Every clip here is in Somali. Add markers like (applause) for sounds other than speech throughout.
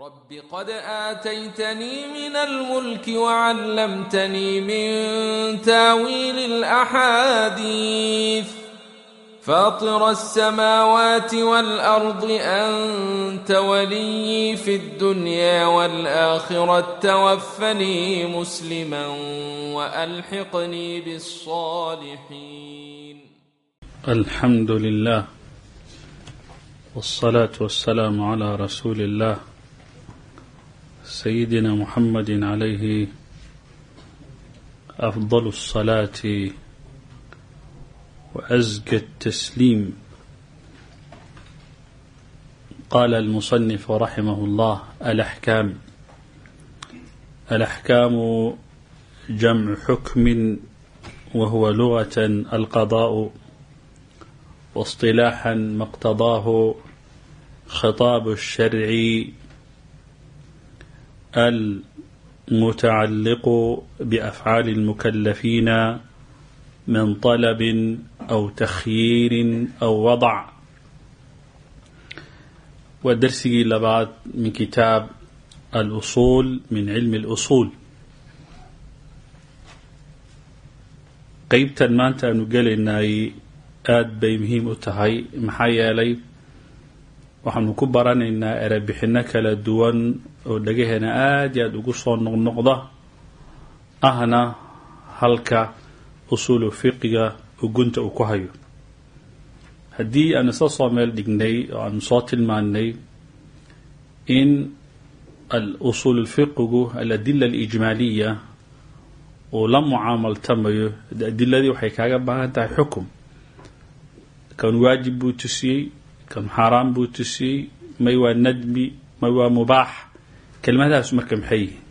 رب قد آتيتني من الملك وعلمتني من تاويل الأحاديث فاطر السماوات والأرض أنت ولي في الدنيا والآخرة توفني مسلما وألحقني بالصالحين الحمد لله والصلاة والسلام على رسول الله سيدنا محمد عليه أفضل الصلاة وأزكى التسليم قال المصنف رحمه الله الأحكام الأحكام جمع حكم وهو لغة القضاء واصطلاحا ما اقتضاه خطاب الشرع المتعلق بأفعال المكلفين من طلب أو تخيير أو وضع ودرسي لبعض من كتاب الأصول من علم الأصول qeybtan maanta aanu gelaynay aada bay muhiim u tahay maxaa yeelay waxaanu ku baranaynaa erebixinno kala duwan oo dhagaheena aada iyo aada ugu soo noqnoqda ahna halka usuulu fiqiga ugunta uu ku hayo. Haddii aan isla soo meel dhignay oo aanu soo tilmaannay in al-usuul fiqigu aladila alijmaaliya uu la mucaamaltamayo adiladii waxay kaaga baahan tahay xukum. Kan waajib buu tusiyey kan xaaraan buu tusiyey may waa nadmi may waa mubaax kelmadahaasu marka maxay yihiin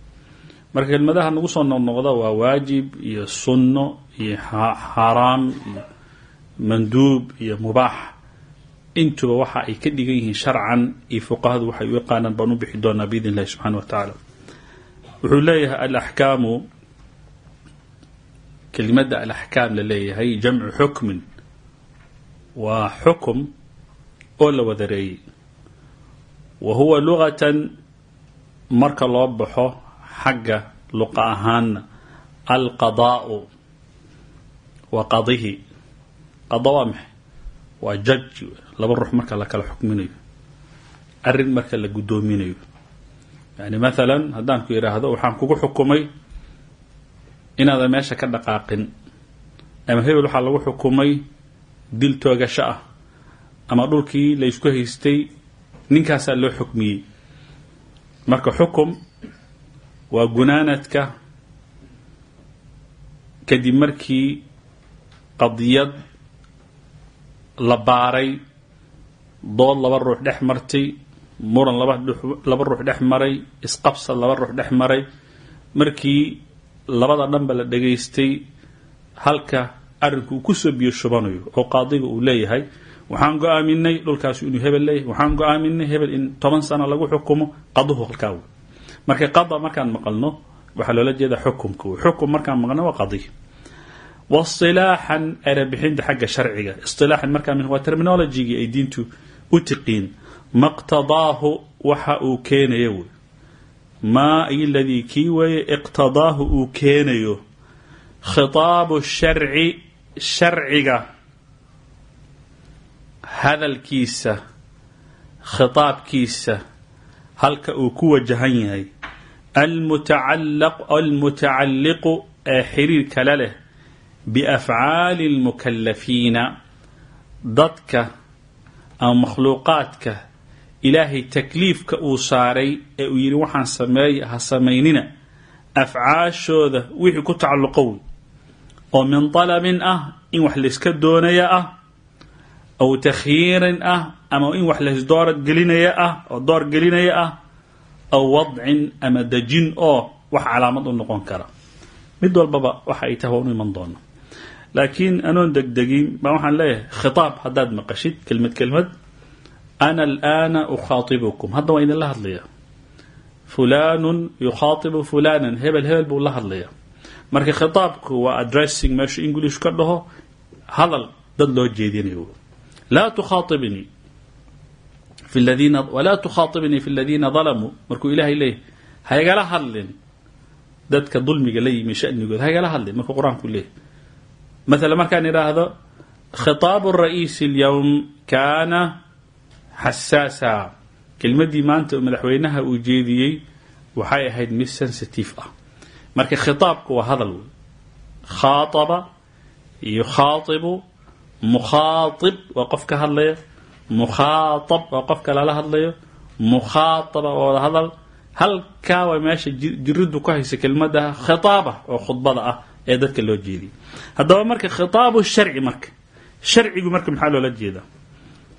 marka kelmadaha nagu soo noqnoqda waa waajib iyo sunno iyo xaaraam iyo manduub iyo mubaax intuba waxa ay ka dhigan yihiin sharcan iyo fuqahadu waxay u yaqaanaan baan u bixi doonaa biidn illahi subxana wa tacaala wuxuu leeyahay alaxkaamu kelimada alaxkaam la leeyahay jamcu xukmin waa xukum oo la wadareeyey. Wa huwa lugatan marka loo baxo xagga luqa ahaanna alqadaau wa qadihi. Qada waa maxay? Waa judge laba ruux marka la kala xukminayo. Arrin marka la guddoominayo. Yani mathalan haddaan ku yidhaahdo waxaan kugu xukumay inaadan meesha ka dhaqaaqin. Ama hebel waxaa lagu xukumay dil toogasho ah ama dhulkii laysku haystay ninkaasaa loo xukmiyey. Marka xukum waa gunaanadka kadib markii qadiyad la baaray dood laba ruux dhex martay muran laba ruux dhex maray isqabsad laba ruux dhex maray. Markii labada dhanba la dhegaystay halka arrinku uu ku soo biyo shubanayo oo qaadiga uu leeyahay waxaan go'aaminay dhulkaasu inuu hebel leeyahay. Waxaan go'aaminay hebel in toban sano lagu xukumo qaduhu halkaa wey marka qada markaan maqalno waxaa loola jeeda xukumka wey xukum markaan maqlno waa qadiy wasilaaxan erebixinta xagga sharciga. Isilaaxan markaa waa terminologigii ay diintu u tiqiin. Maqtadaahu waxa uu keenayo wey. Maa ay ladii kii weeye iqtadaahu uu keenayo. Khitaabu sharci sharciga hadalkiisa khitaabkiisa halka uu ku wajahan yahay. Almutacalliqu ee xiriir kale leh biafcaali اlmukalafiina dadka ama makhluuqaadka ilaahay takliifka uu saaray ee uu yidhi waxaan sameeya ha samaynina afcaashooda wixii ku tacalluqo wey oo min dalabin ah in wax layska doonaya ah aw takhyiirin ah ama in wax laysdoorgelinaya ah oo door gelinaya ah aw wadcin ama dejin oo wax calaamad u noqon kara mid walbaba waxa ay tahay waan u doona laakiin anoon degdegin baa waxaan leeyahay khitaab haddaad maqashid kelmad kelmad ana alana ukhaatibukum hadda waa idinla hadlaya fulanun yukhaatibu fulanan hebel hebel buu la hadlaya marka khitaabku waa addressing meeshu english ka dhaho hadal dad loo jeedinayo laa tukhaatibnii fi ladiina walaa tukhaaibnii fi ladiina dalamuu markuu ilaahay leeyahy haygala hadlin dadka dulmiga la yimi shanigood haygala hadlin. Markuu qur'aanku leeyahy maala markaan idhaahdo khitaabu ra'iisi اlyowm kaana xasaasa kelmadii maanta madaxweynaha uu jeediyey waxay ahayd mid sensitive ah. Marka khitaabku waa hadal wey khaaaba yukhaaibu mukhaaib waa qof ka hadlaya mukhaaab waa qofka lala hadlayo. Mukhaataba waa wada hadal. Halkaa waa meesha jiridu ku haysa kelmada khitaaba oo khudbada ah ee dadka loo jeediyay haddaba marka khitaabu sharci marka. Sharcigu marka maxaa loola jeedaa?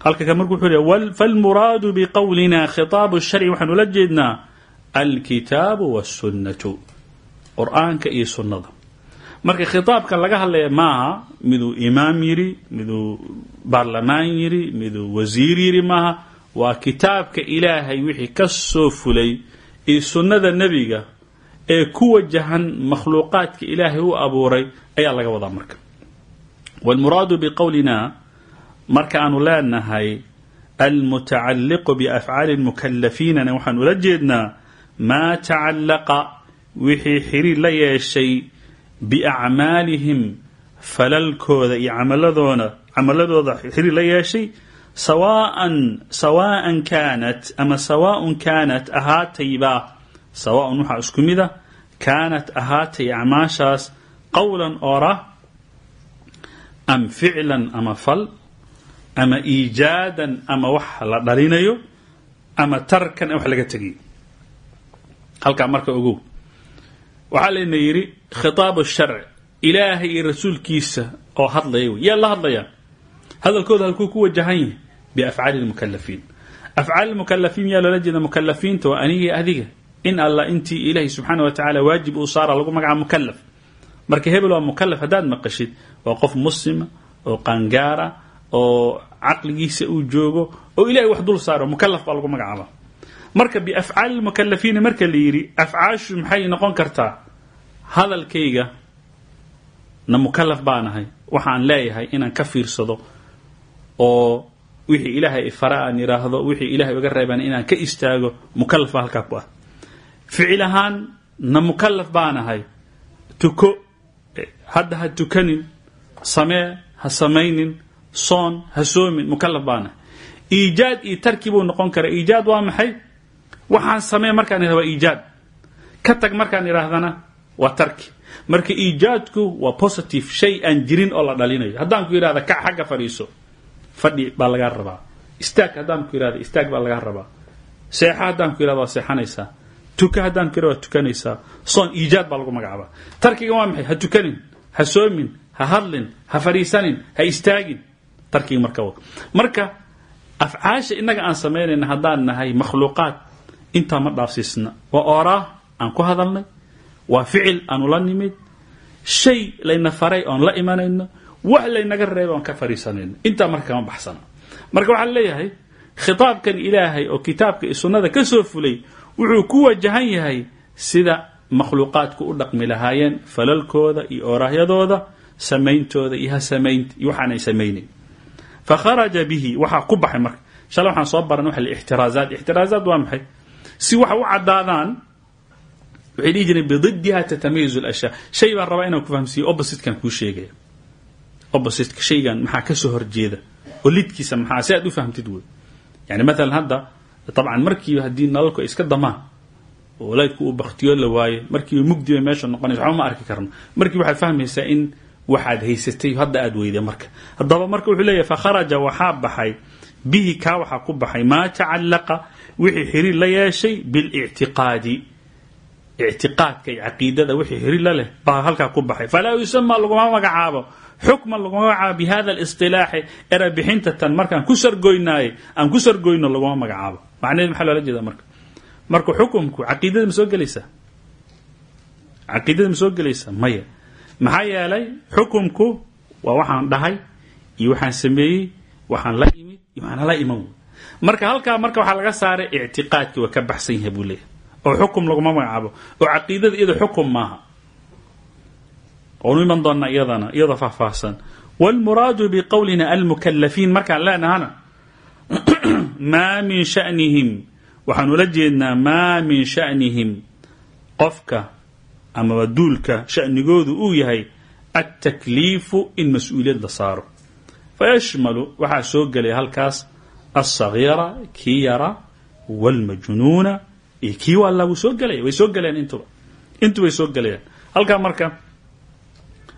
Halka ka marku wuxuu falmuraadu biqowlina khitaabu sharci waxaan ula jeednaa alkitaabu wاsunnatu qur'aanka iyo sunnada marka khitaabka laga hadlaya maaha miduu imaam yiri miduu baarlamaan yiri miduu wasiir yiri maaha waa kitaabka ilaahay wixii ka soo fulay iyo sunnada nebiga ee ku wajahan makhluuqaadka ilaahay u abuuray ayaa laga wadaa marka. Wاlmuraadu biqowlina marka aanu leenahay almutacaliqu biafcaali mukalafiinana waxaan ula jeednaa maa tacalaqa wixii xiriir la yeeshay biacmaalihim falalkooda iyo camaladooda camaladooda xiriir la yeeshay sawaan sawaan kaanat ama sawaaun kaanat ahaatayba sawaaun waxaa isku mida kaanat ahaatay acmaashaas qowlan oora am ficlan ama fal ama iijaadan ama wax la dhalinayo ama tarkan wax laga tegayo halkaa marka ogow waxaa layna yidhi khitaabu sharci ilaahay iyo rasuulkiisa oo hadlaya wey yaa la hadlayaa? Hadalkooda halkuu ku wajahan yahay biafcaali lmukalafiin afcaal mukalafiin yaa loola jeeda mukalafiinta waa anigii adiga. In alla intii ilaahay subxaana wa tacaala waajib uu saara lagu magaca mukalaf marka hebel waa mukalaf haddaad maqashid waa qof muslima oo qaangaara oo caqligiisa uu joogo oo ilahay wax dul saaro mukalaf baa lagu magacaaba marka biafcaali lmukalafiina marka la yidhi afcaashu maxay noqon kartaa? Hadalkayga na mukalaf baanahay waxaan leeyahay inaan ka fiirsado oo wixii ilaahay ifara aan yidhaahdo wixii ilahay iga reebaan inaan ka istaago mukalaf baa halkaa ku ah. Ficil ahaan na mukalaf baanahay tuko hadda ha tukanin samee ha samaynin soon ha soomin mukalaf baanahay iijaad iyo tarki buu noqon karaa. Iijaad waa maxay waxaan samee markaan idhahdo waa iijaad. Ka tag markaan idhaahdana waa tarki. Marka iijaadku waa positive shay aan jirin oo la dhalinayo. Haddaan ku yidhahda kac xagga fadhiiso fadhi baa lagaa rabaa. Istaag haddaan ku yidhahda istaag baa lagaa rabaa. Seexa haddaan ku yidhahda waa tuka haddaan ku yidhahda waa soon iijaad baa lagu magacaabaa. Tarkiga waa maxay? Ha tukanin ha soomin ha hadlin ha fadhiisanin ha istaagin. Tarkiga marka marka afcaasha innaga aan samaynayna haddaan nahay makhluuqaad intaa ma dhaafsiisna. Waa ooraa aan ku hadalnay waa ficil aanu la nimid shay layna faray oon la imanayno wax laynaga reebay oon ka fadhiisanayno intaa marka kama baxsana. Marka waxaan leeyahay khitaabkan ilaahay oo kitaabka iyo sunnada ka soo fulay wuxuu ku wajahan yahay sida makhluuqaadku u dhaqmi lahaayeen falalkooda iyo ooraahyadooda samayntooda iyo hasamaynta iyo waxaanay samaynayn fa kharaja bihi waxaa ku baxay marka. Shalay waxaan soo baran waxa la ixtiraazaat ixtiraazaat waa maxay si waxa u caddaadaan waxay dhihi jireen bididiha tatamayizu lashyaa shay baan rabaa inaan ku fahamsiiyo oppositekan kuu sheegaya. Oppositeka shaygan maxaa ka soo horjeeda oo lidkiisa maxaa si aad u fahamtid wey yani maalan hadda dabcan markiiba haddii nalalku ay iska damaan oo laydku uu baktiyo la waaye markiiba mugdiba meesha noqonaysa waxba ma arki karno. Markiiba waxaad fahmaysaa in waxaad haysatay hadda aad weyday marka. Haddaba marka wuxuu leeyahy fakharaja waxaa baxay. Bihi kaa waxaa ku baxay. Maa tacallaqa wixii xiriir la yeeshay bilictiqaadi. Ictiqaadka iyo caqiidada wixii xiriir la leh baa halkaa ku baxay. Falaa yusama laguma magacaabo. Xukman laguma magacaabo bi hada listilaaxi era bixinta tan markaan ku sargoynaaye aan ku sargoyno laguma magacaabo. Macnaheed maxaa loola jeeda marka? Marka xukumku caqiidada soo gelaysaa? Caqiidada soo gelaysaa? Maya. Maxaa yeelay xukumku waa waxaan dhahay iyo waxaan sameeyey waxaan la imid iyo waxaan la iman marka halkaa marka waxaa laga saaray ictiqaadkii waa ka baxsan yahay buu leeyahy oo xukum laguma magacaabo. Oo caqiidada iyada xukum maaha. Waanu iman doonaa iyadana iyadoo faahfaahsan. Wاlmuraadu bqowlina almukalafiin markaan leenahana (clears throat) maa min shanihim. Waxaan ula jeednaa maa min shanihim. Qofka amaba duulka shanigoodu uu yahay altakliifu in mas'uuliyad la saaro. Fayashmalu waxaa soo gelaya halkaas alsagiira kii yara wاlmajnuuna iyo kii waalla wuu soo gelaya way soo gelayaan intuba intubay soo gelayaan halkaa marka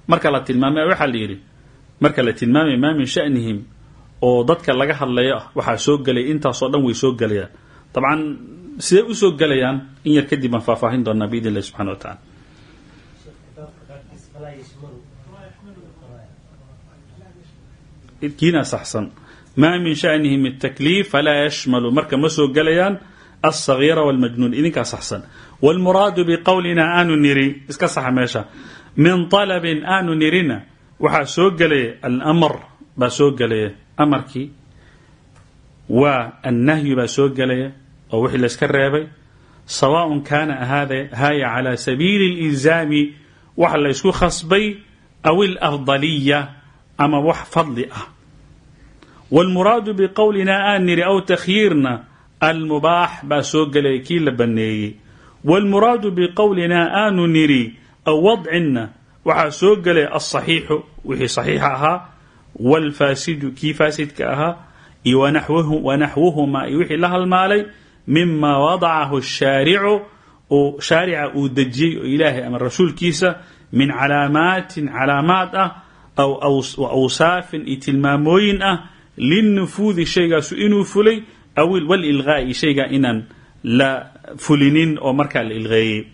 marka la tilmaamay waxaa la yidhi marka la tilmaamaya maa min shanihim oo dadka laga hadlayo ah waxaa soo gelaya intaasoo dhan way soo gelayaan dabcan sidee u soo gelayaan in yar kadib baan faahfaahin doonaa biidn illahi maa min shanihim الtakliif falaa yashmalu marka ma soo gelayaan alsagiira wاlmajnuun idinkaa saxsan wاlmuraadu biqowlina aanu niri iska saxa meesha min طalabin aanu nirina waxaa soo gelaya almr baa soo gelaya amarkii waa annahyu baa soo gelaya oo wixii layska reebay sawaء kaana haya calى sabiili اlإilzaami wax laysku khasbay aw اlafdaliya ama wax fadli ah wlmuraadu biqowlinaa aan nidhi aw takhyiirna almubaax baa soo gelaya kii la banneeyey wlmuraadu biqowlinaa aanu nidhi aw wadcinna waxaa soo gelaya alsaxiixu wixii saxiixa ahaa wlfaasidu kii faasidka ahaa iyo wanaxwuhumaa iyo wixii la halmaalay mima wadacahu shaaricu shaarica uu dejiyey oo ilaahay ama rasuulkiisa min calaamaatin calaamaad ah aw awsaafin iyo tilmaamooyin linnufuudi shaygaasu inuu fulay walilqaa'i shaygaa inaan la fulinin oo markaa la ilqeeyey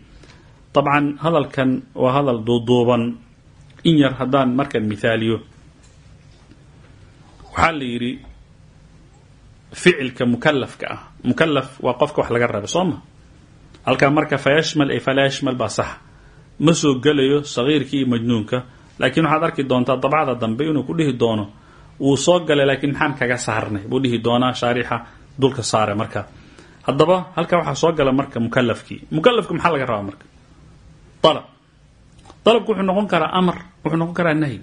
dabcan hadalkan waa hadal duuduuban in yar haddaan markaan mithaaliyo waxaa la yidhi ficilka mukalafka ah mukalaf waa qofka wax laga raba soo ma halkaa marka fayashmal ay falaa yashmal baa sax ma soo gelayo sagiirka iyo majnuunka laakiin waxaad arki doontaa dabcada dambe inuu ku dhihi doono wuu soo galay laakiin maxaan kaga saarnay? Buu dhihi doonaa shaarixa dulka saare marka. Haddaba halkaa waxaa soo gala marka mukalafkii mukalafka maxaa laga rabaa marka? Alab alabku wuxuu noqon karaa amar wuxuu noqon karaa nahyi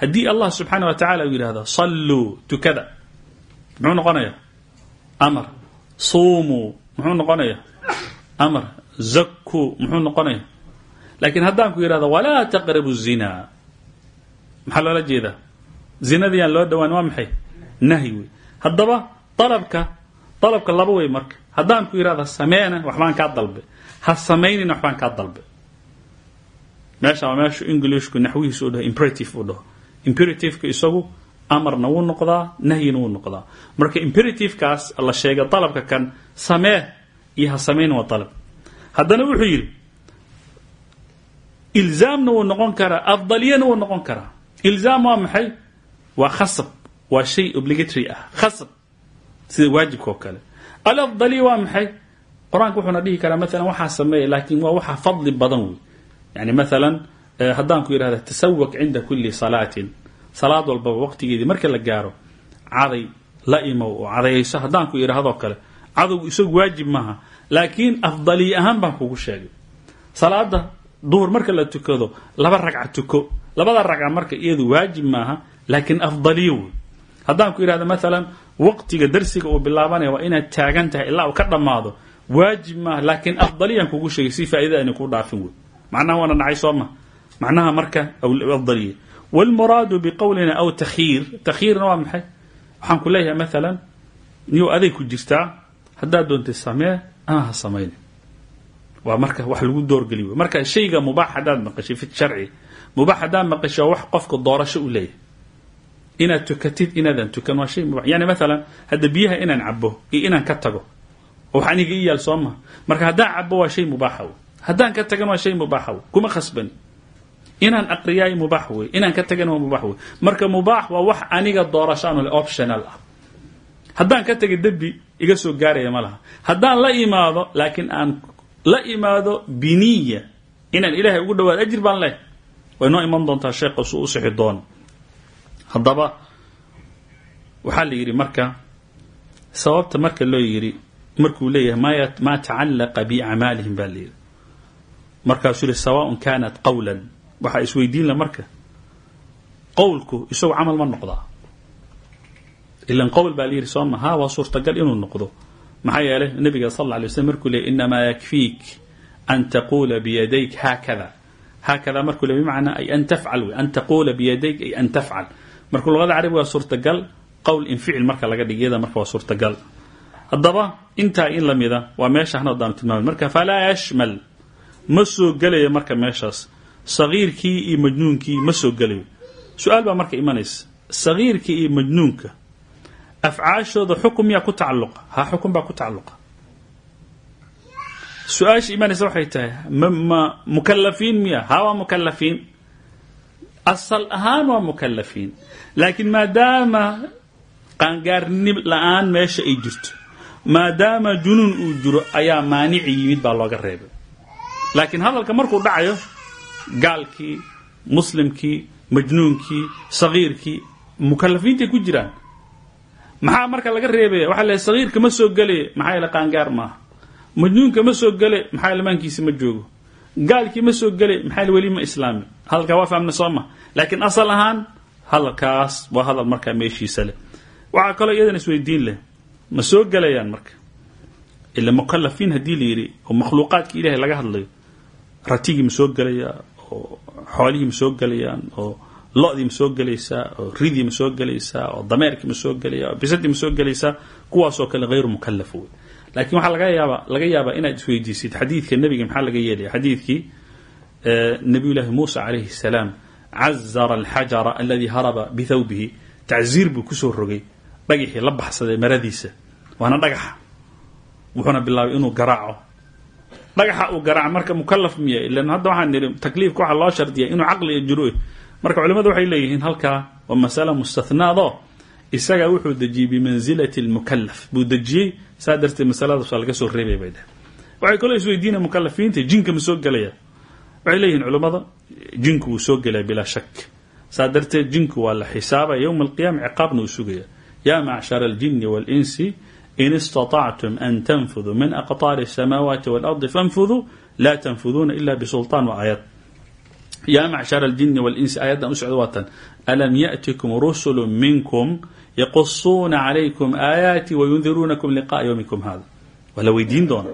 haddii allah subxaana wa tacala uu yidhahdo salluu tukada muxuu noqonayaa? Amar. Suumuu muxuu noqonayaa? Amar. Zakuu muxuu noqonaya laakiin haddaan ku yidhahdo walaa taqrabu zina maxaa loola jeedaa zinadii aan loo dhawaan waa maxay? Nahyi wey haddaba dalabka dalabka laba wey marka. Haddaan ku yidhahdo sameena waxbaan kaa dalbe. Ha samaynina waxbaan kaa dalbe. Meesha waa meeshu englishku naxwihiisu u dhaho imperative uu dhaho. Imperativeka isagu amarna wuu noqdaa nahyina wuu noqdaa. Marka imperativekaas la sheegay dalabka kan samee iyo ha samayn waa dalab. Haddana wuxuu yidhi ilzaamna wuu noqon karaa afdaliyana wuu noqon karaa. Ilzaam waa maxay waa khasab waa shay obligatory ah. Khasab sida waajibka oo kale. Alafdaliya waa maxay? Qur'aanka wuxuuna dhihi karaa maalan waxaa sameeya laakiin waa waxaa fadli badan wey yani maalan haddaan ku yidhahda tasawak cinda kuli salaatin. Salaad walbaba waqtigeedii marka la gaaro caday la imow oo cadayayso haddaan ku idhahdoo kale cadowgu isagu waajib maaha. Laakiin afdaliye ahaan baan kugu sheegay. Salaada duhur marka la tukado laba ragca tuko. Labada ragca marka iyadu waajib maaha laakiin afdaliye wey haddaan ku idhahdo maalan waqtiga darsiga uu bilaabanaya waa inaad taagan tahay ilaa uu ka dhammaado. Waajib maaha laakiin afdaliyaan kugu sheegay si faa'iida ayna kuu dhaafin wey macnaha waana dhacay soo ma. Macnaha marka afdaliye. Wاlmuraadu bqowlina aw takhiir. Takhiirna waa maxay? Waxaan ku leeyahay maalan niyow aday ku jirtaa haddaad doontay samee ama ha samaynin. Marka wax lagu doorgeli wey marka shayga mubaax haddaad maqashay fi sharci. Mubaax haddaad maqashay wax qofka doorasho u leeyahay inaad tukatid inaadan tukan waa shay mubaax yani maalan hadda biyaha inaan cabo iyo inaan ka tago oo wax aniga i yaal soo maha marka haddaan cabo waa shay mubaaxa wey. Haddaan ka tagan waa shay mubaaxa wey. Kuma khasbani inaan aqriyaay mubaax wey. Inaan ka tagana waa mubaax wey. Marka mubaax waa wax aniga doorashaan le optional ah. Haddaan ka taga dembi iga soo gaaraya ma laha. Haddaan la imaado laakiin aan la imaado biniya inaan ilaahay ugu dhawaado ajir baan leh way noo iman doontaa sheekha su u sixi doono haddaba waxaa la yidhi marka sababta marka loo yidhi markuu leeyahay ma maa tacallaqa biacmaalihim baa la yidhi. Markaasuu yihi sawaaء kanat qawla waxaa isweydiin la marka qowlku isagu camal ma noqdaa. Ilan qowl baa layidhi soo ma ha waa suurtagal inuu noqdo. Maxaa yeelay nabiga sal alla alay markuu leeyay inamaa yakfiik an taquula biyadayk haakada haakada markuu le bimacnaa ay an tafcal wey an taquula biyadayk ay an tafcal marka luqada carabiga waa suurtagal qowl in ficil marka laga dhig iyada marka waa suurtagal. Haddaba intaa in la mida waa meesha hana daanu tilmaamay marka falaa yashmal. Ma soo gelayo marka meeshaas. Sagiirkii iyo majnuunkii ma soo gelayo. Su'aal baa marka imanaysa. Sagiirka iyo majnuunka afcaashooda xukun miyaa ku tacalluqa. Ha xukun baa ku tacalluqa. Su'aasha imanaysa waxay tahay miya? Ha waa asal ahaan waa mukalafiin laakiin maadaama qaangaarnib la'aan meesha ay jirto maadaama junuun uu jiro ayaa maanici yimid baa looga reebay. Laakiin hadalka markuu dhacayo gaalkii muslimkii majnuunkii sagiirkii mukalafiintay ku jiraan. Maxaa marka laga reebaya waxaa la sagiirka ma soo gelaya maxaa yaele qaangaar maaha. Majnuunka ma soo gele maxaa yaele maankiisa ma joogo gaalkii ma soo gele maxaa weli ma islaami? Hadalkaa waa fahmna soo ma laakiin asal ahaan hadalkaas waa hadal markaa meeshiisa leh. Waxaa kaloo iyadan isweydiin leh. Ma soo gelayaan marka? Ila mukalafiin haddii la yidhi oo makhluuqaadka ilahay laga hadlayo ratigii ma soo gelayaa oo xoolihii ma soo gelayaan oo lo-dii ma soo gelaysaa oo ridii ma soo gelaysaa oo dameerkii ma soo gelaya bisadii ma soo kuwaasoo kale hayru mukalaf laakiin waxaa laga yaaba laga yaabaa inaad isweydiisid xadiidka nebiga maxaa laga yeelaya xadiidkii nabiyullaahi muusa calayhi salaam cazara alxajara aladii haraba bithawbihi. Tacziir buu ku soo rogay dhagaxii la baxsaday maradiisa. Waana dhagaxa. Wuxuuna bilaabay inuu garaaco. Dhagaxa uu garaaco marka mukalaf miya ilan hadda waxaan nidhi takliifka waxaa loo shardiya inuu caqli iyo juro marka culimadu waxay leeyihiin halkaa waa masala mustahnaado isaga wuxuu dejiyey bimansilati lmukalaf buu dejiyey saa darteed masaladaas waa laga soo reebay bay dheh waxay kaloo isweydiina mukalafiinta jinka ma soo gelaya waxay leeyihiin culummada jinku wuu soo gelaya bilaa shak. Saa darteed jinku waa la xisaabaya yowma alqiyama ciqaabna uu sugaya yaa macshara aljini waalinsi in istatactum an tanfuduu min aqtaari asamaawaati waalardi fanfuduu laa tanfuduuna ila bisulطaan waaayad ya macshara aljini walinsi aayaddan u socdo waatan alam yaأtikum rusulu minkum yaqusuuna calaykum aayaati wayundiruunakum liqa'a ywmikum hada waa la weydiin doona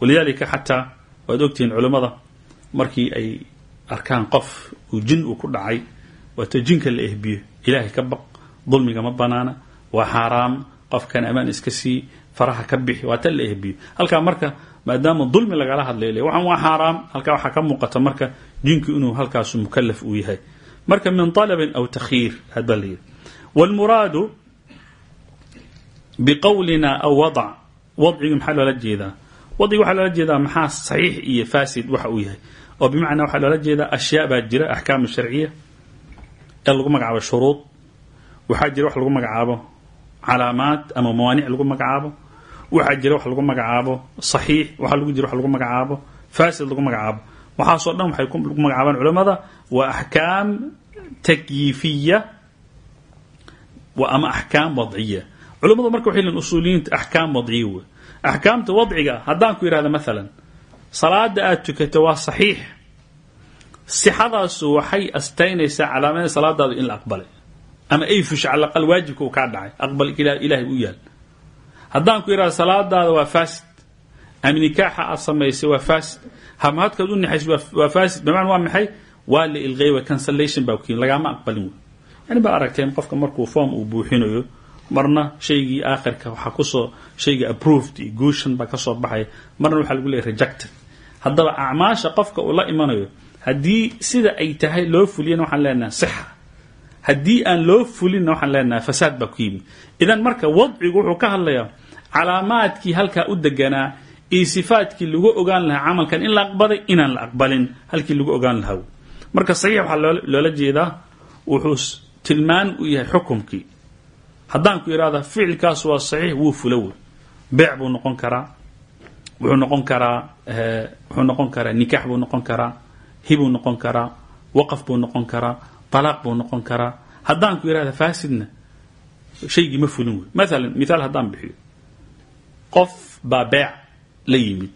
walidalika xataa waad ogtihiin culimmada markii ay arkaan qof uu jin uu ku dhacay waata jinka la ehbiyo ilaahay ka baq dulmiga ma banaana waa xaaraam qofkan amaan iska ka waa maadaama dulmi lagala hadlay waxaan waa xaaraam halkaa waxaa ka muuqata marka jinku inuu halkaasu mukalaf uu yahay. Marka min طalabin aw takhiir had baa la yidhi. Wاlmuraadu biqowlina aw wadac wadcigu maxaa loola jeedaa? Wadciga waxaa loola jeedaa maxaa saxiix iyo faasid waxa uu yahay? Oo bimacnaa waxaa loola jeedaa ashyaa baa jira axkaam sharciya. Lagu magacaabo shuruud. Waxaa jira wax lagu magacaabo calaamaad ama mawaanic lagu magacaabo waxaa jira wax lagu magacaabo saxiix. Waxaa lagu jira wax lagu magacaabo faasid lagu magacaabo. Waxaasoo dhan waxay lagu magacaabaan culamada waa axkaam takyiifiya ama axkaam wadciya. Culamadu marka waxay leeyiin usuuliyiinta axkaam wadciya wey axkaamta wadciga haddaan ku yidhahda maalan salaada aada tukato waa saxiix. Sixadaasu waxay astaynaysaa calaamada salaadaadu in la aqbalay. Ama ay fusha cala aqal waajibka kaa dhacay. Aqbal ilaahay u yaal haddaan ku yidhahdo salaadaada waa faasid ama nikaaxa aad samaysay waa faasid hamahadkaad u nexaysay waa faasid bimacna waa maxay? Waa la ilqey wa cancellation baa kuyin lagaama aqbalin yani baa aragteen qofka markuu form uu buuxinayo marna shaygii aakhirka waxaa ku soo shayga approved iyo guushan baa ka soo baxaya. Marna waxaa lagu leeyahy rejected. Haddaba acmaasha qofka uu la imanayo haddii sida ay tahay loo fuliyana waxaan leenaha sixa. Haddii aan loo fulinna waxaan leenaha fasaad baa ku yimid. Idan marka wadcigu wuxuu ka hadlayaa calaamaadkii halkaa u deganaa iyo sifaadkii lagu ogaan lahaa camalkan in la aqbalay inaan la aqbalin halkii lagu ogaan lahaa. Marka saxiix waxaa loola jeedaa wuxuu tilmaan u yahay xukumkii. Haddaan ku idhahda ficilkaas waa saxiix wuu fula wey beec noqon karaa wuxuu noqon karaa wuxuu noqon karaa nikaax buu noqon karaa hibuu noqon karaa waqaf buu noqon karaa talaaq buu noqon karaa. Haddaan ku idhahda faasidna shaygii ma fulin wey maalan mithaal haddaan bixiyo qof baa beec la yimid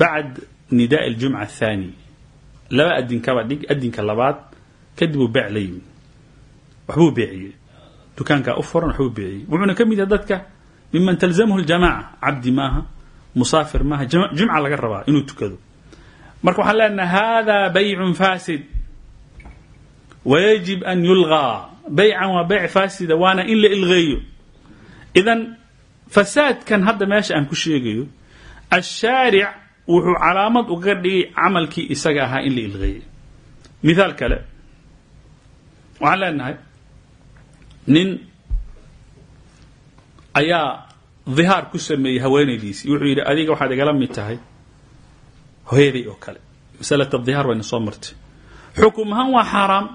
bacd nidaa aljumca athaani laba adinkaba dhig adinka labaad kadib uu beec la yimid. Waxbuu beeciyey. Dukaankaa u furan waxbuu beeciyey. Wuxuuna ka mid yahay dadka miman talzamhu ljamaca cabdi maaha musaafir maaha jimca laga rabaa inuu tukado. Marka waxaan leenaha hada baycun fasid wayajib an yulgaa. Baycan waa bayc faasida waana in la ilgeeyo. Idan fasaadkan hadda meesha aan ku sheegayo ashaaric wuxuu calaamad uga dhigay camalkii isaga ahaa in la ilgeeyay mithaal kale waxaan leenahay nin ayaa dhihaar ku sameeyey haweenaydiisii. Wuxuu yidhi adiga waxaad igala mid tahay hooyaday oo kale. Masalata dhihaar wayna soo martay. Xukum ahaan waa xaaraam.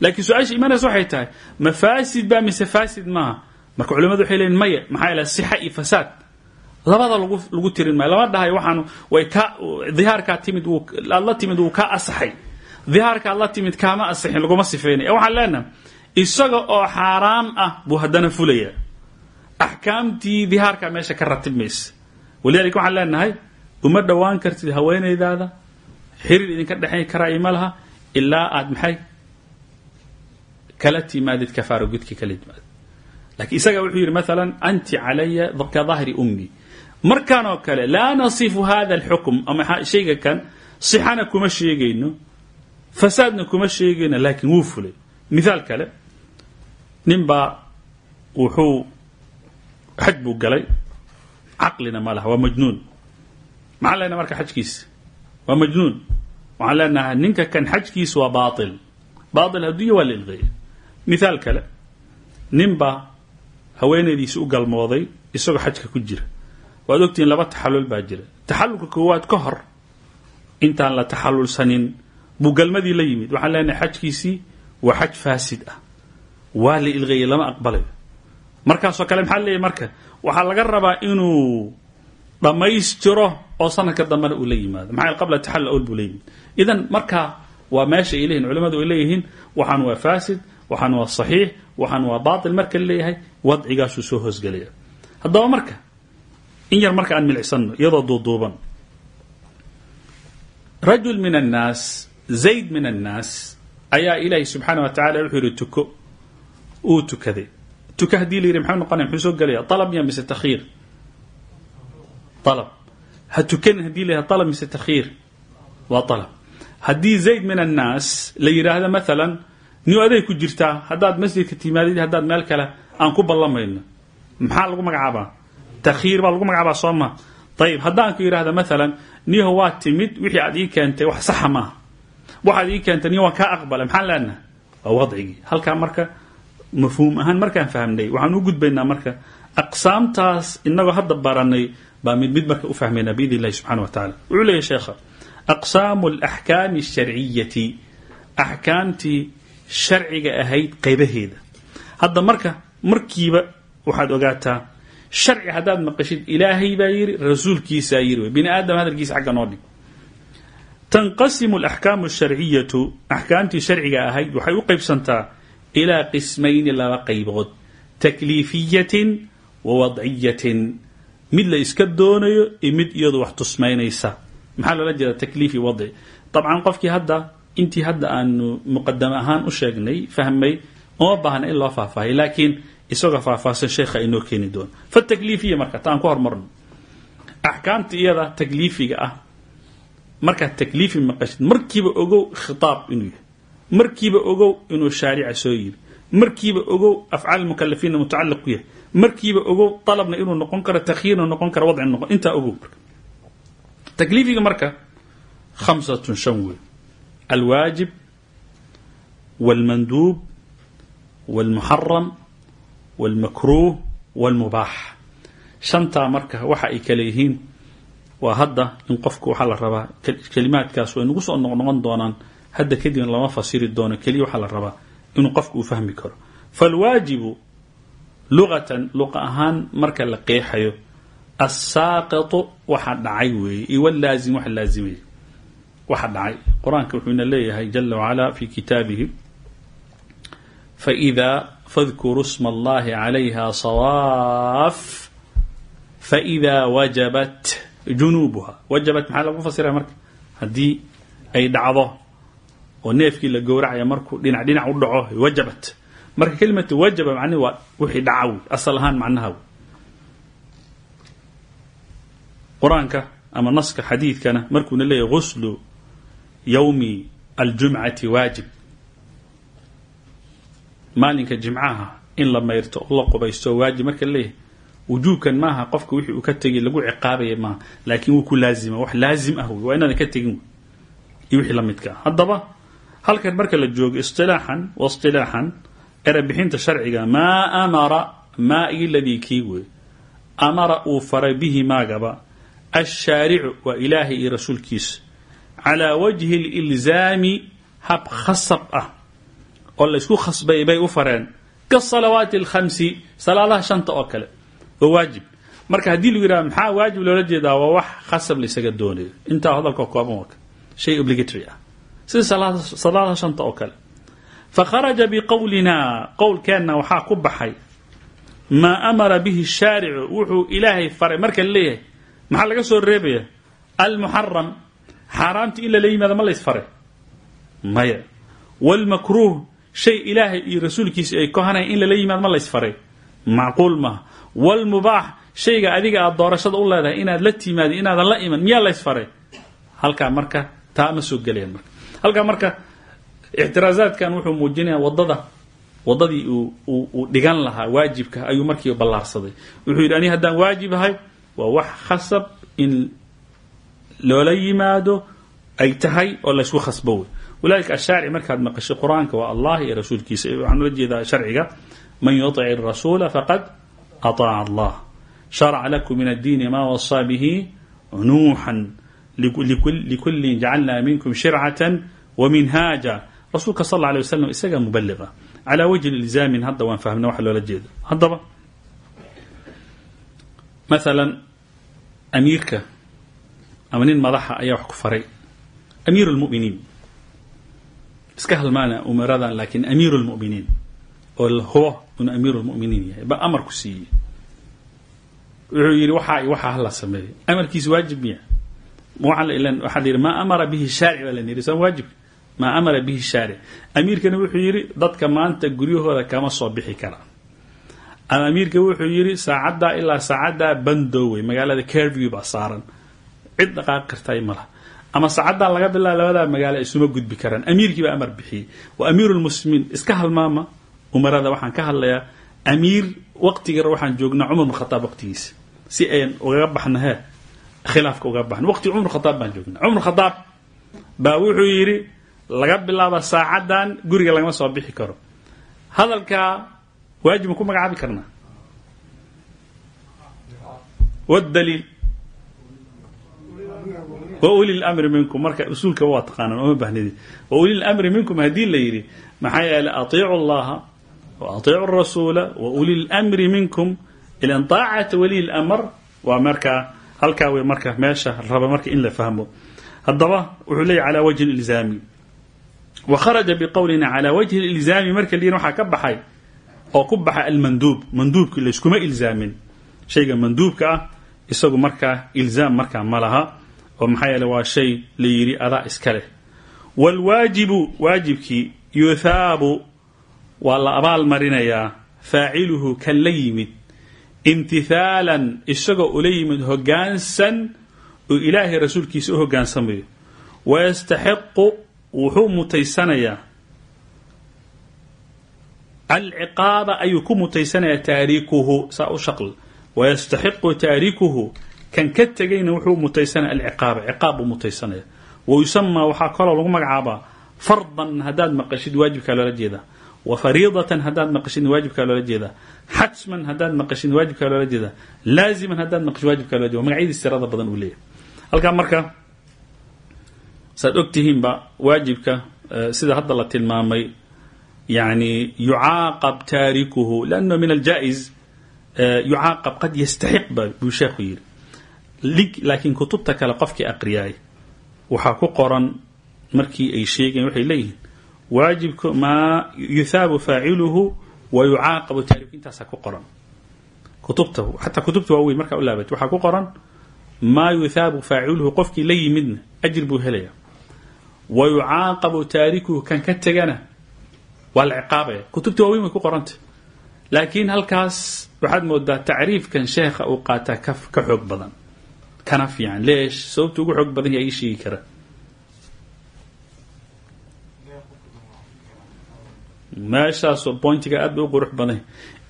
Laakiin su'aasha imanaysa waxay tahay ma faasid ba mise faasid maaha marka culimadu waxay leeyiin maya maxaa yeele sixa iyo fasaad. Labada lagu lagu tirin maayo. Lama dhahayo waxaan way ka dhihaarkaa timid wuu la timid wuu kaa asaxay. Dhihaarka aad la timid kaama asixin laguma sifeynaya waxaan leenahay isaga oo xaaraam ah buu haddana fulaya axkaamtii dhihaarkaa meesha ka ratib maysa. Walidalika waxaan leenahay uma dhowaan kartid haweenaydaada xiriir idinka dhexayn karaa ima laha ilaa aad maxay kala timaadid kafaaro gudki kala timaadid lakiin isaga wuxuu yidhi maalan anti calaya ka dahri ummi. Markaan oo kale laa nasifu hada alxukm ama shayga kan sixana kuma sheegayno fasaadna kuma sheegayno laakiin wuu fulay. Mithaal kale nin baa wuxuu xaj buu galay. Caqlina ma laha waa majnuun. Maxaan marka xajkiisa? Waa majnuun. Waxaan ninka kan xajkiisa waa baail baail hadduya waa la ilqeeyay kale nin baa haweenaydiisi u galmooday isagoo xajka ku jira. Waad ogtihiin laba taxallul baa jira. Taxallulka koowaad ka hor intaan la taxallulsanin buu galmadii la yimid. Waxaan leenahay xajkiisii waa xaj faasid ah. Waa la ilqeeyey lama aqbalayo markaasoo kale maxaa leeyahy marka? Waxaa laga rabaa inuu dhammaystiro oo sanadka dambena uu la yimaado. Maxaa qabla taxallul awl buu la yimid. Idan markaa waa meesha ay leeyihiin culimadu ay leeyihiin waxaan waa faasid waxaan waa saxiix waxaan waa baatil marka la leeyahay wadcigaasuu soo hoosgelaya haddaba marka in yar marka aan milicsano iyadoo duuduuban. Rajul min annaas zayd min annaas ayaa ilaahay subxaana wa tacala wuxuu yidhi tuko. Uu tukaday tuka haddii la yidhi maxuu noqonaya muxuu soo gelaya alab ya mise takhiir? Alab ha tukanin haddii la yidhahdo alab mise takhiir waa alab haddii zayd min annaas la yidhaahdo maalan niw aday ku jirtaa haddaad masjidka timaadid haddaad meel kale aan ku ballamayno. Maxaa lagu magacaabaa? Takhiir baa lagu magacaabaa soo ma? Ayib haddaan ku yidhahda maalan niho waa timid wixii aad ii keentay wax saxa maaha. Waxaad ii keentay niyo waan kaa aqbalay maxaan waa wadcigii. Halkaa marka mafhuum ahaan markaan fahmnay waxaan u gudbaynaa marka aqsaamtaas inagoo hadda baranay baa mid mid marka u fahmaynaa biidn illahi subxana wa tacala wuxuu leeyahy sheekha aqsaamu alaxkaami asharciyati axkaamtii sharciga ahayd qaybaheeda. Hadda marka markiiba waxaad ogaataa sharci haddaad maqashid ilaahay baa yidhi rasuulkiisaa wy bini aadam hadalkiisa xagga noo dhig. Tanqasimu alaxkaamu asharciyatu axkaamtii sharciga ahayd waxay u qaybsantaa ilaa qismayni laba qaybood. Takliifiyatin wa wadciyatin. Mid la iska doonayo iyo mid iyadu wax tusmaynaysa. Maxaa loola jeeda takliifi wadci? Dabcan qofkii hadda intii hadda aanu muqadame ahaan u sheegnay fahmay uma baahna in loo faahfaahay. Laakiin isagoo faahfaahsan sheekha inoo keeni doono fatakliifiya marka ta aan ku hormarno. Axkaamta iyada takliifiga ah markaad takliifi maqashid markiiba ogow khitaab inuu yahay. Markiiba ogow inuu shaarica soo yiri markiiba ogow afcaal mukalafiinna mutacaliq ku markiiba ogow dalabna inuu noqon karo takhiirna noqon karo wadcina noqon. Intaa ogow marka. Takliifiga marka khamsatun shan wey alwaajib walmanduub walmuxaram walmakruuh walmubaax shantaa marka waxa ay kale yihiin waa hadda in qofku waxaa la rabaa kelimaadkaas way nagu soo noqnoqon doonaan hadda kadibna lama fasiri doono keliya waxaa la rabaa inuu qofku uu fahmi karo falwaajibu luqatan luqa ahaan marka la qeexayo assaaqitu waxa dhacay weeye iyo walaazim waxa faإida fadkuruu sma اllahi عalayha sawaaf faإida wajabat junuubuha wajabat maxaa lagu fasiraya marka haddii ay dhacdo oo neefkii la gowracaya markuu dhinac dhinac u dhaco wajabat marka kelimatu wajaba macnihi waa wixii dhaca wey asal ahaan macnaha wey qur-aanka ama naska xadiidkana markuuna leeyahy guslu yowmi aljumcati waajib maalinka jimcaha in la mayrto la qubaysto waajib marka leeyahay wujuubkan maaha qofka wixii uu ka tegay lagu ciqaabaya maaha laakiin wuu ku laazima wax laazim ah wey waa inaadan ka tegin iyo wixii la ah. Haddaba halkan marka la joogo isilaaxan wa isilaaxan erebixinta sharciga maa amara maa iyo ladii kii wey amara uu faray bihi maagaba ashaaricu waa ilaahay iyo rasuulkiisa calaa wajhi lilzaami hab khasab ah oo laysku khasbay bay u fareen. Kasalawaati alkhamsi salaadaha shanta oo kale. Waa waajib. Marka haddii lagu yidhaha maxaa waajib loola jeedaa? Waa wax khasab laysaga doonayo. Intaa hadalka kooban waa shay obligatory ah. Sida salaadaha shanta oo kale. Fakharaja biqowlina qowlkeenna waxaa ku baxay. Maa amara bihi shaaricu wuxuu ilaahay faray. Marka la leeyahay maxaa laga soo reebaya? Almuxaram xaaraamta in lala yimaado ma lays faray. Maya. Wlmakruuh shay ilaahay iyo rasuulkiisa ay kohanayan in lala yimaado ma lays faray macquul maaha wlmubaax shayga adiga aad doorashada u leedahay inaad la timaado inaadan la iman miyaa lays faray halkaa marka taa ma soo gelayan marka. Halkaa marka ixtiraazaadkan wuxuu muujinaya waddada wadadii uu dhigan lahaa waajibka ayuu markii ballaarsaday. Wuxuu yidhi ani haddaan waajib ahay waa wax khasab in loola yimaado ay tahay oo laysku khasbo wey walidalika ashaaric markaad maqasho qur-aanka waa allah iyo rasuulkiisa waxaan ula jeedaa sharciga man yuطic الrasuula faqad aطaaca allah sharca lakum min addiini ma wasaa bihi nuuxan likulli jacalna minkum shircata waminhaaja rasuulka sal اله alيه waslam isagaa mubaliga calaa wajhi ilzaamin hadda waan fahmna waxa loola jeedo haddaba maalan amiirka ama nin madaxa ayaa wax ku faray amiir اlmuminiin iska halmaana umaradan laakiin amiir اlmuminiin oo la hubo inuu amiir اlmuminiin yahay. Ba amar ku siiyey. Wuxuu yidhi waxaa waxaa hala sameeyo amarkiisa waajib miya. Waxaa la yidhi maa amara bihi shaaric baa lan yidhi. Soo waajib. Maa amara bihi shaaric. Amiirkana wuxuu yidhi dadka maanta guryahooda kama soo bixi kara. Amiirka wuxuu yidhi saacaddaa ilaa saacaddaa bandowey. Magaalada carview baa saaran. Cid dhaqaaqi kartay malaha ama saacaddaa laga bilaa labadaa magaalo isuma gudbi karaan. Amiirkii baa amar bixiyey. Waa amiir lmuslimiin iska halmaama umarada waxaan ka hadlayaa. Amiir waqtigara waxaan joognaa cumar bn khataab waqtigiisa. Si ayn ugaga baxno he khilaafka ugaga baxno waqti cumar khataab baan joognaa. Cumar khataab baa wuxuu yidhi laga bilaaba saacaddan guriga lagama soo bixi karo. Hadalkaa waajib ma ku magacaabi karnaa? Wdaliil wauli lmri minkum marka usuulka waa taqaanaan oma bahnidi wauli lmri minkum haddii la yidhi maxaa yeelay atiicu allaha wa atiicu rasuula wa uli lmri minkum ilan taacata waliy lmr waa markaa halkaa wey marka meesha raba marka in la fahmo. Haddaba wuxuu leeyahy calaa wajhi ilzaami. Wa kharaja biqowlina calaa wajhi ilzaami marka la yidhi waxaa ka baxay oo ku baxa almanduub manduubki layskuma ilzaamin. Shayga manduubka ah isagu markaa ilzaam markaa ma laha oo maxaa yeele waa shay la yidhi adaa iska leh. Wاlwaajibu waajibkii yuthaabu waa la abaal marinayaa faaciluhu kan la yimid imtihaalan isagoo ula yimid hogaansan oo ilaahay rasuulkiisa u hogaansamayo wayastaxiqu wuxuu mutaysanayaa. Alciqaaba ayuu ku mutaysanayaa taarikuhu saa u shaql. Wayastaxiqu taarikuhu kan ka tegayna wuxuu mutaysanaya alciqaaba. Ciqaab buu mutaysanaya. Wa yusamaa waxaa kaloo lagu magacaabaa fardan haddaad maqashid waajibkaa loola jeedaa wa fariidatan haddaad maqashidna waajibkaa loola jeedaa xatman haddaad maqashidna waajibkaa loola jeedaa laaziman haddaad maqashid waajibkaa loola jeeda. Magacyadiis tirada badan uu leeyahay. Halkaa marka saad og tihiinba waajibka sida hadda la tilmaamay yani yucaaqab taarikuhu lanno min aljaa-is yucaaqab qad yastaxiq buu sheekhu yidhi laakiin kutubta kale qofkii aqriyaay waxaa ku qoran markii ay sheegayen waxay leeyihiin waajibka maa yuthaabu faaciluhu wa yucaaqabu taariku ku qoran. Kutubta xataa kutubta waaweyn markaa u laabat waxaa ku qoran maa yuthaabu faaciluhu qofkii la yimidna ajir buu helaya wa yucaaqabu taarikuhu kan ka tegana waa la ciqaabaya kutubta waaweyn way ku qoranta laakiin halkaas waxaad moodaa tacriifkan sheekha uu qaataa ka xoog badan kana fiican. Leesh sababta ugu xoog badan yaa ii sheegi kara. Meeshaasoo bointiga aad bay u qurux badan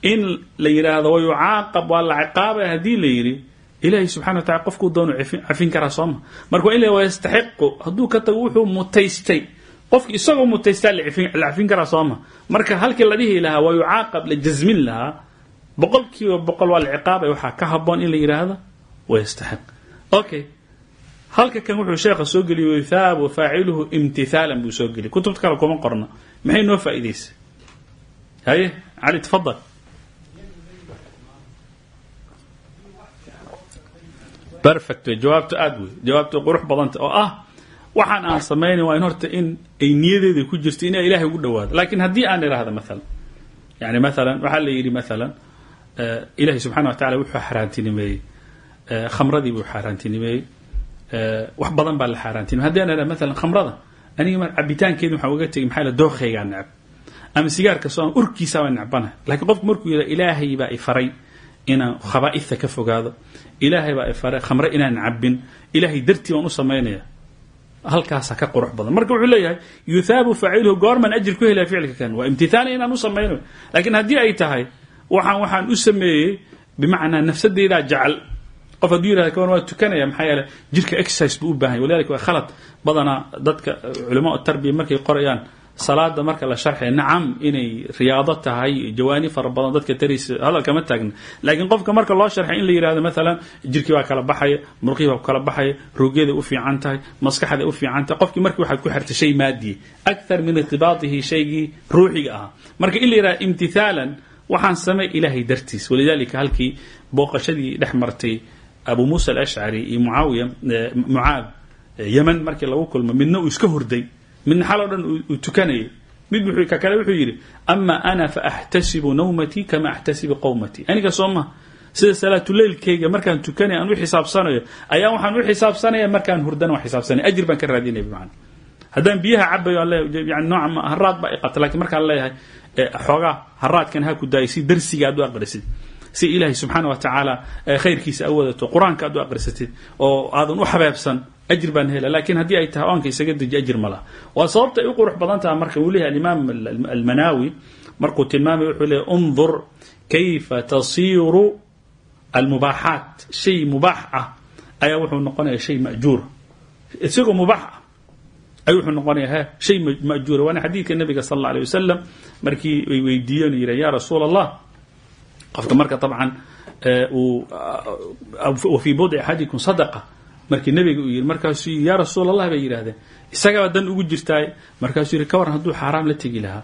in la yidhaahdo wa yucaaqab waa la ciqaabaya haddii la yidhi ilaahay subxana wa tacala qofkuu doonu cafin karaa sooma marka waa in la wayastaxiqu hadduu ka tago wuxuu mutaystay. Qofki isagoo mutaystaa la cafin karaa sooma marka halkii la dhihi lahaa waa yucaaqab la jasmin lahaa boqol boqol waa la ciqaabaya waxaa ka haboon in la yidhaahdo wayastaxiq okay halka kan wuxuu sheekha soo geliyay yuthaab faaciluhu imtithaalan buu soo geliyay kutubta kale kuma qorna maxay noo faa'iidaysay? Haye cali tafadal perfect wey jawaabtu aada wey jawaabtu qurux badanta oo ah waxaan aan samaynayn waa in horta in ay niyadeeda ku jirto inaa ilahay ugu dhawaado laakiin haddii aan idhaahdo maalan yani maalan waxaa la yidhi maalan ilahay subxana wa tacala wuxuu xaaraantinimeeyey khamradii buu xaaraantinimeeyey. Wax badan baa la xaaraantinimey haddi aan idhahdo maalan khamrada aniga ma cabitaankeedi waxaan uga tegay maxaa la dookhaygaa necab ama sigaarka soo urkiisa baa necbana lakiin qofku markuu yidhahdo ilaahay baa i faray inaan khabaaidta ka fogaado. Ilaahay baa ifare khamre inaan cabin ilaahay dartii baan u samaynaya halkaasa ka qurux badan. Marka wuxuu leeyahay yuthaabu faaciluhu goormaan ajir ku helaya ficilka kan. Waa imtithaala inaan u samaynayo lakiin haddii ay tahay waxaan waxaan u sameeyey bimacnaa nafsadeydaa jecel qof hadduu yirahda kaban waa tukanaya maxaa yeele jirka exercise buu u baahan yay walidalika waa khalad badanaa dadka culamaa tarbiya markay qorayaan. Salaada marka la sharxaya nacam inay riyaado tahay jawaani fara badan dadka taraysa hadal kama taagna. Laakiin qofka marka loo sharxay in la yidhahdo maalan jirkii baa kala baxaya murqihii baa kala baxaya ruugyada u fiican tahay maskaxda u fiican tahay qofkii markii waxaad ku xirtay shay maadiye akthar min irtibaatihi shaygii ruuxiga ahaa. Marka in la yidhahdo imtithaalan waxaan samay ilaahay dartiis. Walidalika halkii booqashadii dhex martay abu muusa alashcari iyo mucaawiya mucaad yeman markii lagu kulmo midna uu iska hurday. Midna xaloo dhan uu tukanayay. Mid ka kale wuxuu yidhi ama ana faaxtasibu nawmatii kama axtasibu qowmatii aniga soo ma. Sida salaatuleylkayga markaan tukanaya aan u xisaabsanayo ayaa waxaan u xisaabsanaya markaan hurdana waan xisaabsanaya ajir baan ka raadinaya bimacana haddaan biyaha cabayo aan leeyahay yani nooca ma haraad baa iqata markaan leeyahay xoogaa haraadkan ha ku daayay si darsiga aad si ilaahay subxaana wa tacaala khayrkiisa a wadato aad u aqrisatid oo aadan u xabeebsan ajir baan hela laakiin haddii ay tahay oonka isaga deji ajir ma waa sababta ay u qurux badan taha marka uu leeyahay alimaam almanawi. Markuu tilmaamay wuxuu leeyahy undur kayfa tasiiru almubaaxaat shay mubaax ah ayaa wuxuu noqonaya shay majuura isagoo mubaax ah ayuu wuxuu noqonaya shay majuura waana xadiidka nabiga sal alla alay markii ay weydiiyeen o yidhahen ya rasuul qofka marka dabcan wa fii budci axadikum sadaqa. Markii nabiga uu yidhi markaasuu yidhi yaa rasuul allah bay yidhahdeen isagaba dan ugu jirtaay. Markaasuu yidhi ka waran hadduu xaaraam la tegi lahaa.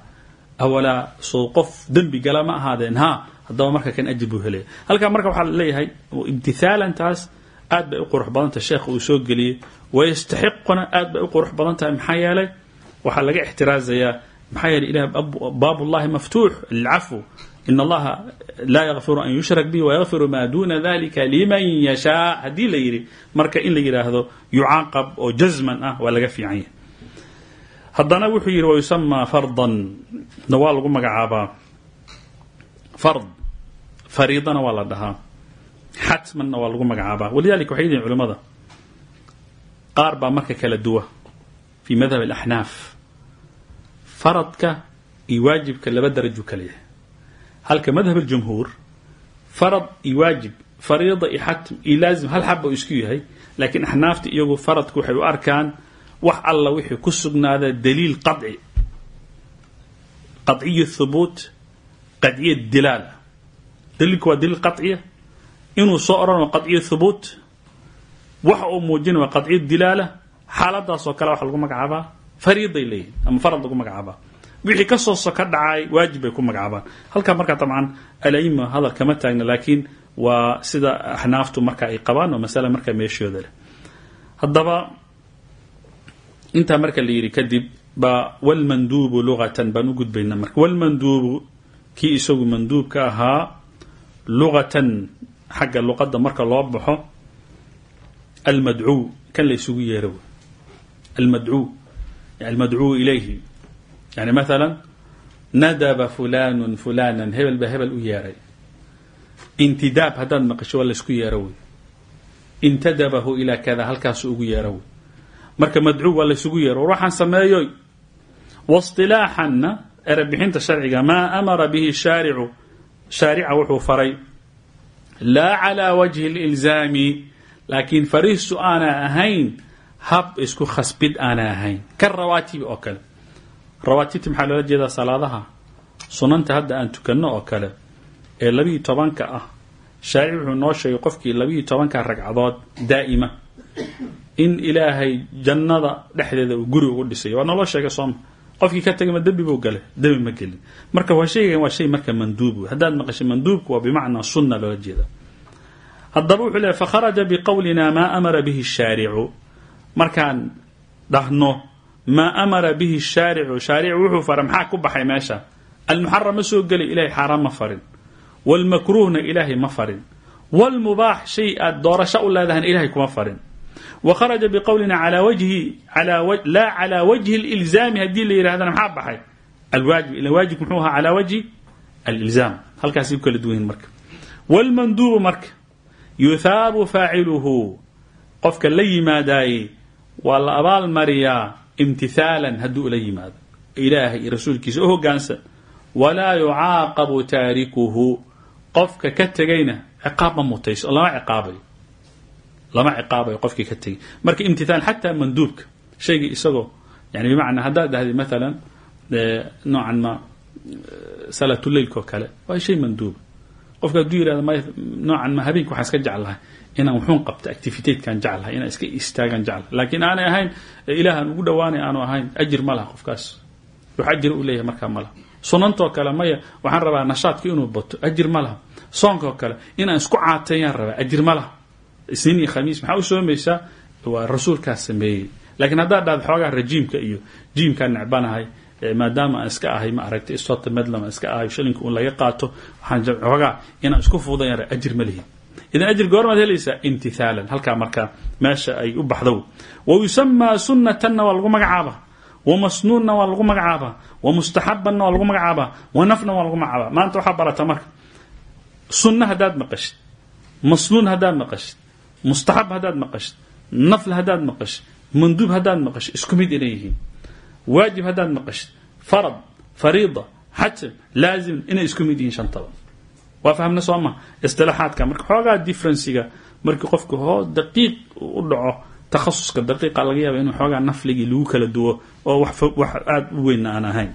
Awalaa soo qof dembi gala ma ahaadeen. Ha haddaba marka kan ajir buu helaya halkaa marka waxaa leeyahay imtithaalan taas aad bay u qurux badan tahay sheekha uu soo geliyey. Wayastaxiquna aad bay u qurux badan tahay maxaa yeelay? Waxaa laga ixtiraazayaa maxaa yeeley ilah baab ullahi maftuux lilcafw in allaha laa yakfiru an yushrak bihi wayakfiru maa duna dalika liman yashaa haddii la yidhi marka in la yidhaahdo yucaaqab oo jazman ah waa laga fiican yahay haddana wuxuu yidhi wayusamaa fardan na waa lagu magacaabaa fard fariidana waa la dhahaa xatmanna waa lagu magacaabaa walidalika waxay yihiin culimmada qaar baa marka kala duwa fi madhab alaxnaaf faradka iyo waajibka laba daraju kala yahay halka madhab aljumhuur farad iyo waajib fariida iyo xatm iyo laazim hal xaba uu isku yahay laakiin axnaafta iyagu faradku waxay u arkaan wax alla wixii ku sugnaada daliil qaci qaciya thubuut qaciya dilaala daliilku waa daliil qaciya inuu soo odhanao qaciya thubuut waxa uu muujinaya qaciya dilaala xaaladaasoo kale waxa lagu magacaabaa fariiday leeyihiin ama farad lagu magacaabaa wixii ka soo soka dhacay waajib bay ku magacaabaan. Halkaa markaa dabcan alaima hadal kama taagna laakiin waa sida axnaaftu marka ay qabaan oo masale markaa meeshooda leh. Haddaba intaa marka la yidhi kadib baa walmanduubu lugatan baan u gudbayna marka walmanduubu kii isagu manduub ka ahaa lugatan xagga luqadda marka loo baxo almadcuu kan la isugu yeero almadcuu almadcuu ilayhi yani maala nadaba fulanun fulanan hebel baa hebel u yeeray intidaab haddaad maqasho waa laysku yeero wey intadabahu ilaa kada halkaasu ugu yeero wey marka madcuub waa laysugu yeero war waxaan sameeyoy wasilaaxanna erebixinta sharciga maa amara bihi shaaricu shaarica wuxuu faray laa calaa wajhi lilzaami laakiin fariistu aana ahayn hab isku khasbid aana ahayn. Ka rawaatibi oo kale rawaatibta maxaa loola jeedaa salaadaha? Sunanta hadda aan tukanno oo kale ee labiiyo tobanka ah shaaric wuxuu noo sheegay qofkii labiiyo tobanka ragcadood daa'ima in ilaahay jannada dhexdeeda uu guri ugu dhisayo waa naloo sheegay sooma qofkii ka tagay ma dembi buu galay dembi ma gelin. Marka waa shaygan waa shay marka manduub haddaad maqashay manduubku waa bimacnaa sunna loola jeeda haddaba wuxuu leeay fakharaja biqowlina maa amara bihi shaaricu. Markaan dhahno ma amara bihi shaaricu. Shaaricu wuxuu fara maxaa ku baxay meesha? Almuxaram ma soo gelay ilahay xaaraan ma farin. Wlmakruhna ilaahay ma farin. Wlmubaax shay aad doorasho u leedahayna ilahay kuma farin. Wa kharaja biqowlina laa calaa wajhi lilzaami haddii la yidhahdana maxaa baxay? Alwaajib ila waajib muxuu ahaa calaa wajhi alilzaam. Halkaasay ku kala duwanyihin marka. Wlmanduubu marka yuthaabu faaciluhu. Qofka la yimaadaaye waa la abaal imtihaalan hadduu ula yimaado. Ilaahay iyo rasuulkiisa u hogaansan walaa yucaaqabu taarikuhu. Qofka ka tegayna ciqaab ma mutayso. Lama ciqaabayo. Lama ciqaabayo qofkii ka tegay. Marka imtithaal xataa manduubka. Shaygii isagoo yani bimacnaa haddaad dhahday maalan noocan ma salaatuleilka oo kale. Waa shay manduuba qofka hadduu yihahdo my noocan ma habeenka waxaan iska jeclahay inaan wuxuun qabto activitatekan jeclahay inaan iska istaagan jeclahay. Laakiin aanay ahayn ilaahan ugu dhawaanay aanu ahayn ajir ma laha qofkaas. Wax ajir u leeyahay markaa ma laha. Sunantoo kale maya waxaan rabaa nashaadka inuu bato ajir ma laha. Soonkoo kale inaan isku caateeyaan rabaa ajir ma laha. Isniin iyo khamiis maxaa u soomaysaa? Waa rasuulkaas sameeyey. Laakiin haddaad dhahdo xoogaa rajiimka iyo jiimkaan necbanahay maadaama aan iska ahay ma aragtay sota medlam aan iska ahay shalinka un laga qaato waxaan xoogaa inaan isku fuudayan ajir ma lihin idan ajir goormaad helaysaa imtithaalan halkaa markaa meesha ay u baxdo wa yusamaa sunnatanna waa lagu magacaaba wa masnuunna waa lagu magacaabaa wa mustaxabanna waa lagu magacaabaa wa nafna waa lagu magacaabaa maanta waxaa barata marka sunna haddaad maqashid masnuun haddaad maqashid mustaxab haddaad maqashid nafl haddaad maqashid manduub haddaad maqashid isku mid inay yihiin waajib haddaad maqashid farad fariida xatm laazim inay isku mid yihiin shantaba waa fahmna soo ma? Isilaaadka marka xoogaa differenciga markii qofka hoo daqiiq u dhaco takhasuska daqiiqa laga yaaba inuu xoogaa nafligii lagu kala duwo oo wax aada u weynna aan ahayn.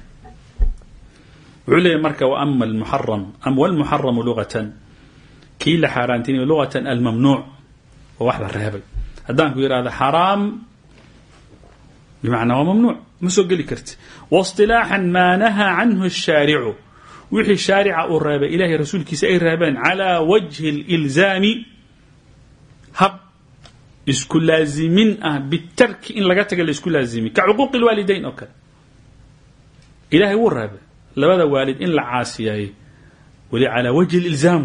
Wuxuu leeya marka wama muaram wlmuxaramu luatan kii la xaaraantiniyo luatan almamnuuc oo wax la reebay. Haddaan ku yidhahda xaraam bimacnaa waa mamnuuc ma soo geli karti wasilaaxan maa nahaa canhu shaaricu wixii shaarica uu reebay ilahay rasuulkiisa ay reebeen calى wajhi اlilzaami hab isku laazimin ah bitarki in laga taga la isku laazimi ka cuquuq اlwaalidayn oo kale ilahay wuu reebay labada waalid in la caasiyaayey weli calى wajhi اlilzaam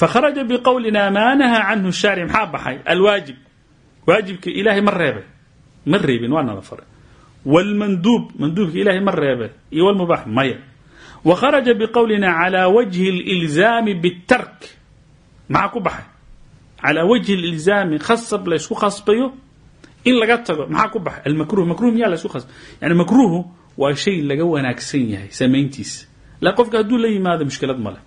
fakharaja bqowlina maa nahaa canhu الshaaric maxaa baxay alwaajib waajibka ilaahay ma reebay ma reebin waa nala faray wاlmanduub manduubka ilahay ma reebe iyo wlmubaax maya wakharaja bqowlina calى wajhi اlilzaami bاtark maxaa ku baxay calى wajhi اlilzaami khasab laysku khasbayo in laga tago maxaa ku baxay almakruh makruh miyaa laysku khasbay yani makruhu waa shay laga wanaagsan yahay samayntiisa la qofka hadduu la yimaado mushkilad male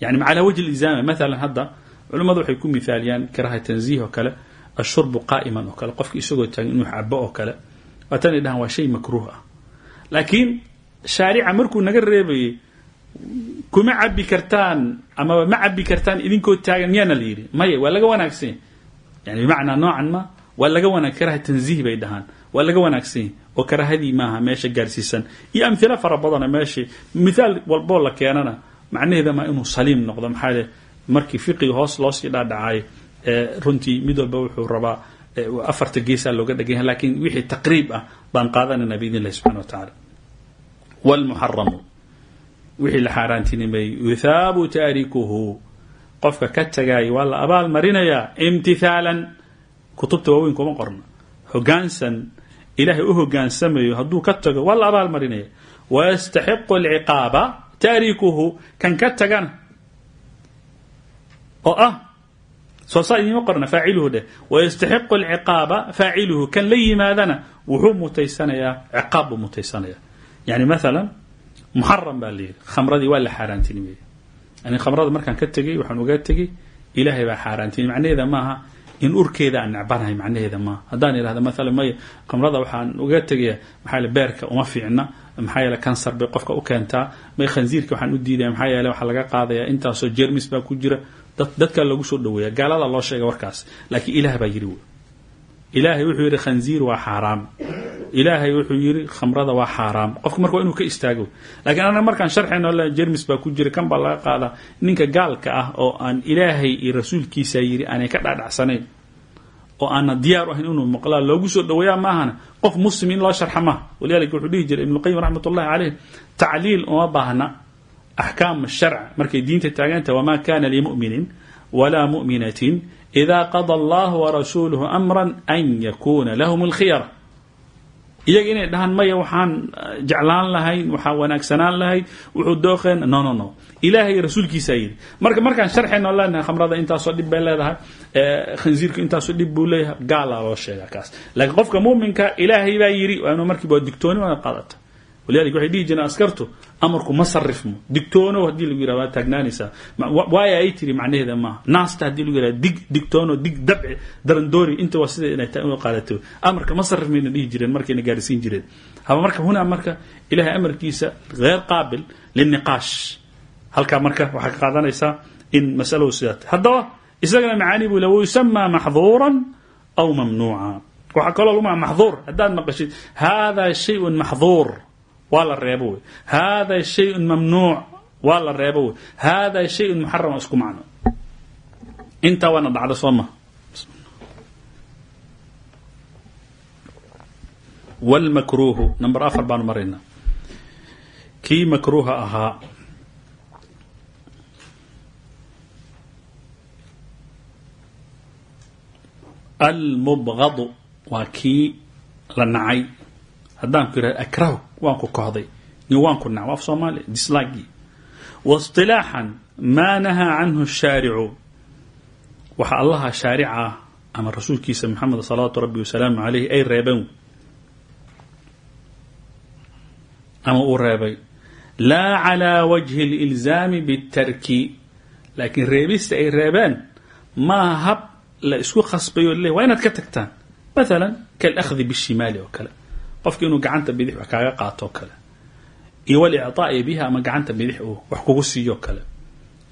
yani calى wajhi اlilzaami maala hadda culimmadu waxay ku mithaaliyaan karaha tanziih oo kale ashurbu qaa'iman oo kale qofka isagoo taagan inuu cabo oo kale waatanay dhahaan waa shay makruuh ah laakiin shaarica markuu naga reebayey kuma cabi kartaan amaba ma cabi kartaan idinkoo taagan miyaana la yidhi? Maya waa laga wanaagsan yani bimacnaa noocan ma waa laga wanaag karaha tanziih bay dhahaan. Waa laga wanaagsan oo karahadii maaha meesha gaarsiisan. Iyo amhilo fara badana meeshii mithaal walboo la keenana macnaheeda maa inuu saliim noqdo. Maxaa le markii fiqiga hoos loosii dhaadhacay runtii mid walba wuxuu rabaa afarta geesaa looga dhaganya laakiin wixii taqriib ah baan qaadanayna biidn illahi subxana wa tacaala wlmuxaramu wixii la xaaraantinimay yuthaabu taarikuhu qofka ka tagaaya waa la abaal marinayaa imtithaalan kutubta waaweyn kuma qorna hogaansan ilaahay u hogaansamayo hadduu ka tago waa la abaal marinaya wayastaxiqu alciqaaba taarikuhu kan ka tagana oo ah soo saa idiima qorna faaciluhu dheh wayastaxiqu alciqaaba faaciluhu kan la yimaadana wuxuu mutaysanayaa ciqaab buu mutaysanayaa yani maalan muxaram baa la yidhi khamradii waa la xaaraantinimeeyey yani khamrada markaan ka tegey waxaan uga tegey ilaahay baa xaaraantinimey macnaheeda maaha in urkeeda aan necbanahay macnaheeda maaha haddaan idhahda maalan maya khamrada waxaan uga tegaya maxaa beerka uma fiicna maxaa yeele kansar bay qofka u keentaa may khansiirka waxaan u diidaya maxaa yeele waxaa laga qaadaya intaasoo jermis baa ku jira dadkaa loogu soo dhaweeya gaalada loo sheega warkaas laakiin ilaah baa yidhi w ilaahay wuxuu yidhi khanziir waa xaaraam ilaahay wuxuu yidhi khamrada waa xaaraam. Qofka marka waa inuu ka istaago. Lakiin anaga markaan sharxayno jermis baa ku jira kan baa laga qaadaa ninka gaalka ah oo aan ilaahay iyo rasuulkiisa yidhi aanay ka dhaadhacsanayn oo aana diyaar u ahayn inuu maqlaa loogu soo dhaweeyaa maahana qof muslim in loo sharxa maaha. Walidalika wuxuu dhihi jiray ibnuqayim raxmat ullahi caleyh tacliil uma baahna axkaam sharc markay diinta taaganta wamaa kana limuminin walaa muminatin ida qada allahu warasuuluhu amra an yakuna lahum alkhiyara iyaga inay dhahaan maya waxaan jeclaan lahayn waxaa wanaagsanaan lahayd. Wuxuu dooqeen no no no. Ilaahay rasuulkiisaa yidhi. Marka markaan sharxayno leenahay khamrada intaasoo dhib bay leedahay khansiirku intaasoo dhib buu leeyahay gaalaa loo sheegaa kaas. Laakiin qofka muuminka ilaahay baa yidhi waa inuu markiiba waa digtooni waana qaadata walidalika waxay dhihi jireen askartu amarku ma sarifmo digtoono haddii lagu yiraahdo waa ay tiri macnaheeda maaha naasta haddii lagu yiraahdo dig digtoono dig dabci darandoori inta waa inay u qaadato. Amarka ma sarif mayna dhihi jireen markayna gaarsiin jireen. Haba marka hunaa marka ilahay amarkiisa gheer qaabil liniqaash halkaa marka waxaa ka in masaladu sidaa tahay haddaba isagana macaani buu le wayusamaa maxduuran aw mamnuuca. Waxaa kaloo maa maxduur. Haddaad maqashid maxduur waa la reebo wey hada shayun mamnuuc waa la reebo wey hada shayun muxaram isku macno. Intaa waana dhacda soo maha wlmakruuhu number afar baanu maraynaa kii makruuha ahaa almubgadu waa kii la nacay. Haddaan ku akrahu waan waanku kohday waanku na af soomaali dislagii wasilaaxan maa nahaa canhu shaaricu. Waxa allaha shaarica ah ama rasuulkiisa maxamed salawaatu rabbi wasalaamu aleyh ay reebeen. Ama uu reebay laa calaa wajhi lilzaami bitarki laakiin reebista ay reebeen maaha hab la isku khasbayo le waa inaad ka tagtaan. Maala kalahdi bishimaali oo kale qofki inuu gacanta bidix wax kaaga qaatoo kale. Iyo walicطaa'i biha ama gacanta bidix uu wax kugu siiyo kale.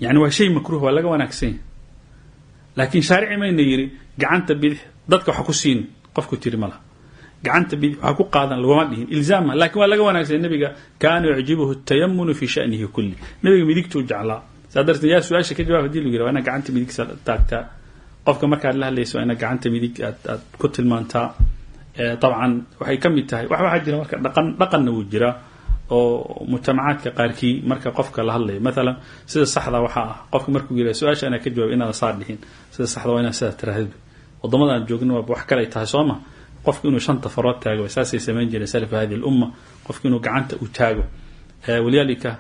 Yani waa shay makruuh waa laga wanaagsanya laakiin shaarici mayna yidhi gacanta bidix dadka waxa ku siin qofku tiri malaha gacanta bidix waxa ku qaadan laguma dhihin ilzaama. Lakin waa laga wanaagsanya nabiga kaana yucjibuhu اtayamunu fi shanihi kuli nabiga midigtuu jeclaa. Saa darteed yaa su'aasha ka jawaab haddii lu yira waa inaad gacanta midigsa taagtaa. Qofka markaad la hadlaysa waa inaad gacanta midig aad aad ku tilmaantaa dabcan waxay ka mid tahay wax waxaa jira marka dhaqan dhaqanna wuu jiraa oo mujtamacaadka qaarkii marka qofka la hadlayo maalan sida saxda waxaa ah qofka markuu yira su'aasha inaa ka jawaab inaada saa dhihin. Sida saxda waa inaad sidaa tiraahdo waddamada aan joogno waa wax kaley tahay soo ma? Inuu shanta farood taago saasay samayn jireen salafa hadi lumma qofku inuu gacanta u taago. Walidaalika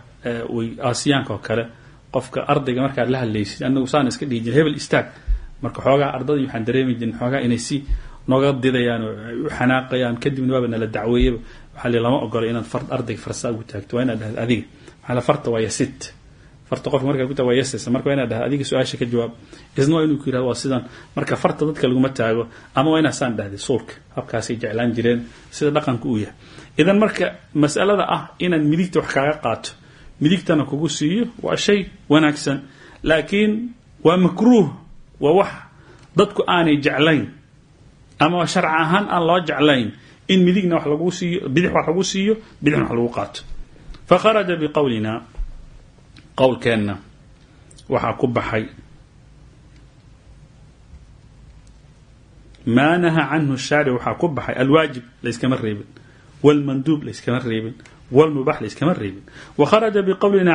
way aasiyaanka oo kale. Qofka ardayga markaad la hadlaysid anagu saan iska dhihi hebel istaag. Marka xoogaa ardadii waxaan dareemi jirin xoogaa inay si nooga didayaan oo ay u xanaaqayaan kadibna waaba nala dacweeyaba waxaa li lama ogolo inaad ardayga farsaa ugu taagto. Waa inaad dhahdo adiga. Maxaa farta waa yasit farta qofka markaa ku taag waa yasaysa marka waa inaad dhahdo adiga su'aasha ka jawaab isna waa inuu ku yiraahdo waa sidan. Marka farta dadka laguma taago ama waa inaad saan dhahday suulka. Habkaasay jeclaan jireen sida dhaqanka uu yahay. Idan marka masalada ah inaad midigta wax kaaga qaato midigtana kugu siiyo waa shay wanaagsan. Laakiin waa makruuh waa wax dadku aanay jeclayn ama sharci ahaan aan loo jeclayn in midigna wax lagu siiyo bidix wax lagu siiyo bidixna wax lagu qaato fakharaja biqowlina qowlkeenna waxaa ku baxay maa nahaa canhu shaaric waxaa ku baxay alwaajib layskama reebin wاlmanduub layskama reebin wاlmubax layskama reebin wakharaja biqowlina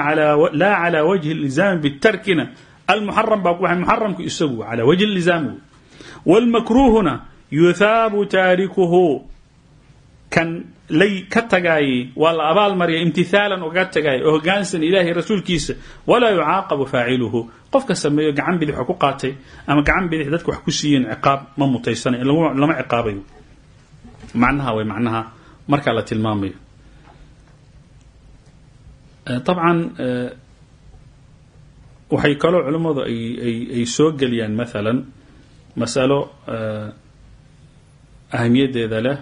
laa calى wajhi اlilzaami bitarkina almuxaram baa ku baxay muxaramku isagu calى wajhi اlilzaam wاlmakruuhuna yuthaabu taarikuhu. Kan lay ka tagaayey waa la abaal mariya imtihaalan uga tagaaya oo hogaansan ilaahay rasuulkiisa walaa yucaaqabu faaciluhu. Qofka sameeyo gacan bidix ku qaatay ama gacan bidix dadka wax ku siiyeen ciqaab ma mutaysanayo lama ciqaabayo macnaha way macnaha markaa la tilmaamayo. Dabcan waxay kaloo culimmadu ay soo geliyaan maalan masalo ahamiyaddeeda leh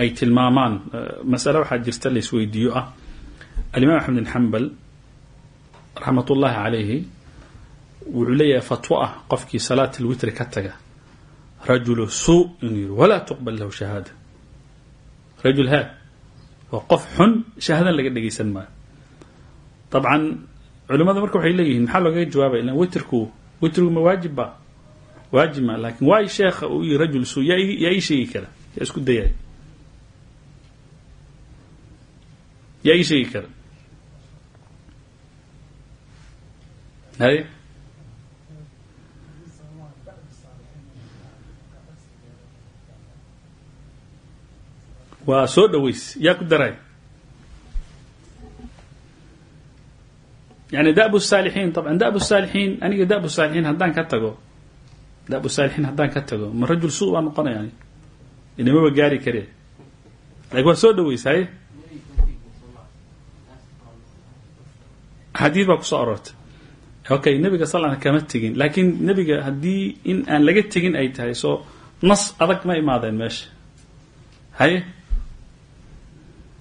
ay tilmaamaan. Masale waxaa jirta la isweydiiyo ah. Alimaam axmed bin xambal raxmat ullaahi calayhi wuxuu leeyahay fatwo ah qofkii salaat alwitri ka taga. Rajulu suu inuu yiri walaa tuqbal lahu shahaada. Rajul haa waa qof xun shahaadan laga dhegaysan maayo. Dabcan culimada marka waxay leeyihiin maxaa loogaga jawaabaya ilan witrku witrigu waajib ba waajib ma lakin waay sheekha uu yihi rajul suu yaa yaa ii sheegi kara yaa isku dayay yaa ii sheegi kara hay waa soo dhaweys yaa ku daray yani dab saalixiin طabعا dab saalixiin aniga dab saalixiin haddaan ka tago dab saalixiin haddaan ka tago ma rajul su baa noqonaya inamaba gaari kare? Lakin waa soo dhaweys haye xadiid baa ku soo aroortay. Okay nebiga sal kama tegin laakiin nebiga haddii in aan laga tegin ay tahay soo nas adag ma imaadeen meesha. Haye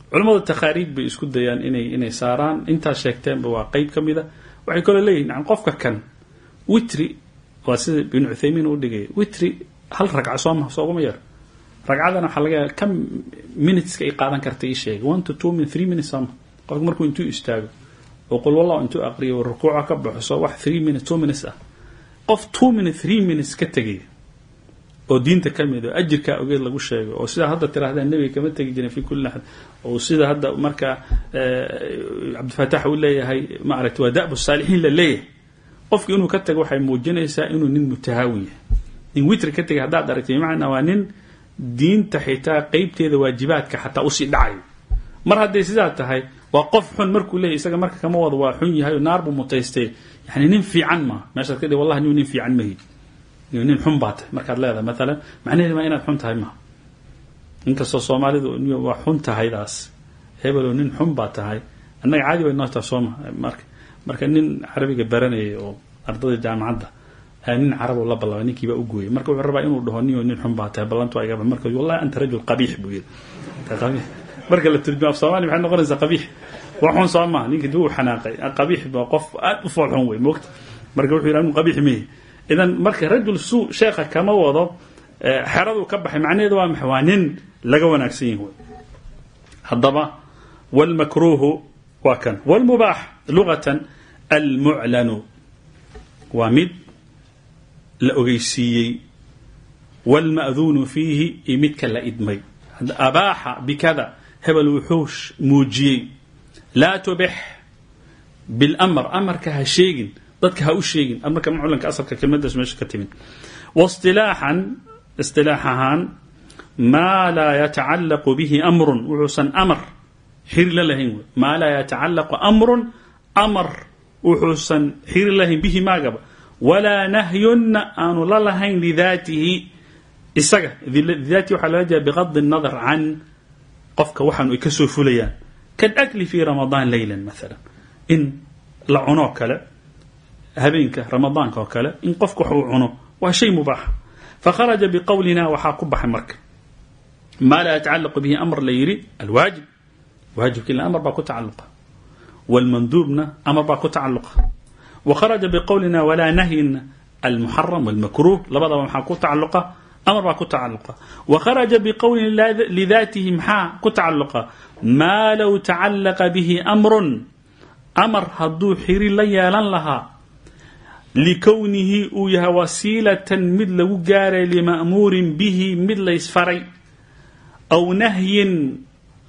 culamadu takhaariij bay isku dayaan inay inay saaraan. Intaas sheegteenba waa qeyb ka mida waxay kaloo leeyihiin qofka kan witri waa sida ibnu cuthaymiin u dhigaya witri hal ragco sooma sooguma yar. Ragcadana waxaa laga kam minuteska ay qaadan karta ii sheegay. One to two min three minutes sooma qofka markuu intuu istaago oo qul wallah intuu aqriyo rukuuca ka baxso wax three minutes two minutes ah. Qof two minute three minutes ka tegaya oo diinta ka oo ajirkaa ogeed lagu sheego oo sidaa hadda tirahdaan nebiga kama tegi jirin fi kulli axad oo sida hadda marka cabdifatax uu leeyahay ma aragti waa da'bu saalixiin la leeyahay qofki inuu ka tago waxay muujinaysaa inuu nin mutahaawin yahay. Nin witri ka tegay haddaad aragtay bimacnaa waa nin diinta xitaa qeybteeda waajibaadka xataa u sii dhacayo mar hadday sidaa tahay waa qof xun markuu leeyahy isaga marka kama wado waa xun yahay oo naar buu mutaystay. Yani nin fiican maa meeshaad ka dhig wallahi niu nin fiican mahi nin xun baa tahay. Markaad leedahay maalan macnaheedu maa inaad xun tahay maha inkastoo soomaalidu waa xun tahaydaas. Hebelo nin xun baa tahay. Annaga caadi bay noo taha sooma marka marka nin carabiga baranayay oo ardada jaamacadda nin carabo la ballamay ninkiibaa u gooyay. Marka wuxuu rabaa inuu dhaho niyo nin xun baa tahay ballantu iga marka wallahi anta rajul qabiix buu yidhi. Marka la turjumo af soomaali maxay noqonaysaa qabiix? Waa xun soo duu xanaaqay. Qabiix baa qof aad u fool xun wey moogta marka wuxuu yidhi anu qabiix mehi idan marka rajul suu sheekha kama wado xeraduu ka baxay macnaheedu waa maxay? Waa nin laga wanaagsan yahi haddaba wاlmakruuhu waa kan. Wاlmubaax lugatan almuclanu waa mid la ogeysiiyey. Wاlma'duunu fiihi iyo midka la idmay. Abaaxa bikada hebel wuxuu muujiyey. Laa tubix biاlmr amarka ha sheegin dadka ha u sheegin. Amarka muclanka asalka kelmadaas meesha ka timid. Wasilaaxan istilaax ahaan maa laa yatacallaqu bihi amrun. Wuxuusan amar xiri la lahayn. Maa laa yatacallaqu amrun amar wuxuusan xiri lahayn bihi maagaba. Walaa nahyunna aanu la lahayn lidaatihi. Isaga lidaatihi waxaa loola jeeda biqadi nadar can qofka waxaan ay ka soo fulayaan. Kaاlakli fi ramadaan leyla maala in la cuno oo kale habeenka ramadaanka oo kale in qofku wax uu cuno waa shay mubaaxa fakharaja biqowlina waxaa ku baxay marka. Maa laa yatacalaqu bihi amr la yidhi alwaajib. Waajibka ila amar baa wاlmanduubna amar baa ku tacaluqa wa kharaja biqowlina walaa nahyina almuxaram wاlmakruh labadaba maxaa ku tacaluqa amar baa ku tacaluqa wa kharaja biqowlina lidaatihi maxaa ku tacaluqa maa low tacalaqa bihi amrun amar hadduu xiri la yeelan lahaa likownihi uu yahay wasiilatan mid lagu gaaray lima'muurin bihi mid laysfaray aw nahyin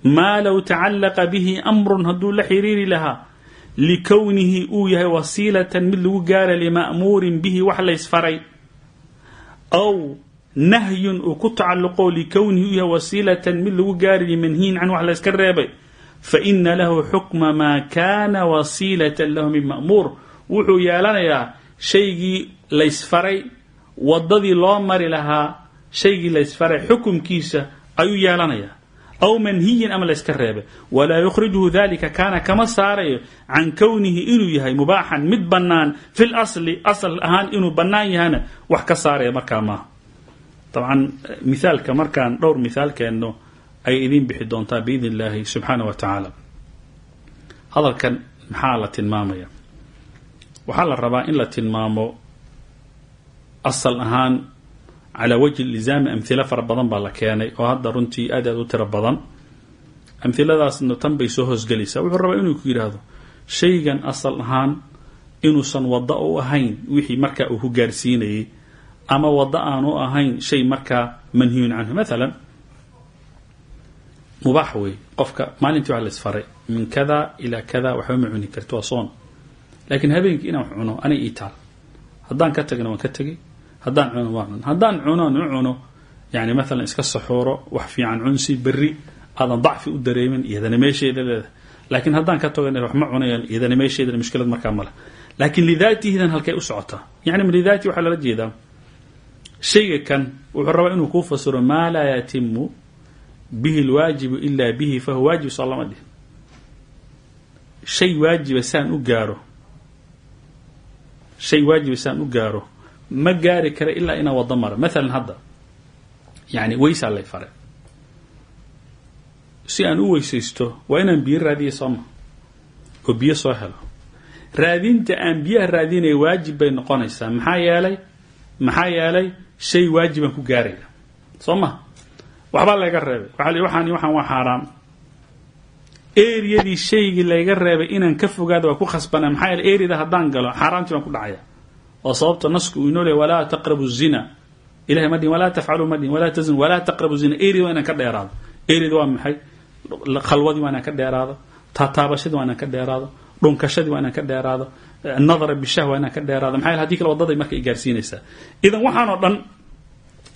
maa low tacalaqa bihi amrun hadduu la xiriiri lahaa likownihi uu yahay wasiilatan mid lagu gaaray lima'muurin bihi wax laysfaray aw nahyun uu ku tacalluqo likownihi u yahay wasiilatan mid lagu gaariyo manhiyin can wax layska reebay faina lahu xukma maa kana wasiilatan lahu min ma'muur. Wuxuu yeelanayaa shaygii laysfaray wadadii loo mari lahaa shaygii laysfaray xukumkiisa ayuu yeelanayaa aw manhiyin ama layska reebay walaa yukhrijuhu dalika kaana kama saarayo can kownihi inuu yahay mubaaxan mid bannaan fi lasli asal ahaan inuu bannaan yahana wax ka saaraya markaa maaha dabcan mithaalka markaan dhowr mithaal keenno ay idiin bixi doontaa biidn illaahi subxaana wa tacaala hadalkan maxaa la tilmaamaya waxaa la rabaa in la tilmaamo asal ahaan calaa wajhi lizaami amhilo fara badan baa la keenay oo hadda runtii aad aad u tiro badan amhiladaasna tan bay soo hoosgelaysaa wuxuu rabaa inuu ku yidhaahdo shaygan asal ahaan inuusan waddo u ahayn wixii markaa uu ku gaarsiinayay ama waddo aan u ahayn shay markaa manhiyun canhu maalan mubaax wey qofka maalintii waa laisfaray min kada ilaa kada waxba ma cuni karti waa soon laakiin habeenkii inaan wax cuno anay ii taal haddaan ka tagna waan ka tegay haddaan cuno waan cun haddaan cunoon u cuno. Yani maalan iska saxuuro wax fiican cunsi berri aadan dacfi u dareemin iyadana meesheeda leedahay. Laakiin haddaan ka tago wax ma cunayaan iyadana meesheedana mushkilad markaa male laakiin lidaatihidan halkay u socotaa yani lidaati waxaa lala jeedaa? Shayga kan wuxuu rabaa inuu kuu fasiro maa laa yatimu bihi lwaajibu ilaa bihi fahuwa waajib soo lama shay waajiba saan u gaaro. Shay waajiba saan u gaaro ma gaari kara ilaa inaan wado mara maalan hadda yani weysaa lay fare. Si aan u weysaysto waa inaan biyo raadiya sooma oo biyo soo helo. Raadinta aan biyaha raadinaya waajib bay noqonaysaa. Maxaa yeelay? Maxaa yeelay? Shay waajibaan ku gaaraya. Soo ma. Waxbaa layga reebay. Waaa waxaan waxaan waa xaaraam. Eriyadii shaygii layga reebay inaan ka fogaado waa ku khasbana maxaa yeele eriyada haddaan galo xaaraamtii baan ku dhacaya oo sababta nasku uu inoo leey walaa taqrabu zina. Ilahay ma dhihin walaa tafcalu ma dhihin walaa tazin walaa taqrabu zina. Eriyada waa inaan ka dheeraado. Eriyada waa maxay? Khalwadii waa inaan ka dheeraado. Taataabashadii waa inaan ka dheeraado. Dhunkashadii waa inaan ka dheeraado. Nadara bishah waa inaan ka dheeraado. Maxaa haddii kale wadaday marka i gaarsiinaysaa? Idan waxaan oo dhan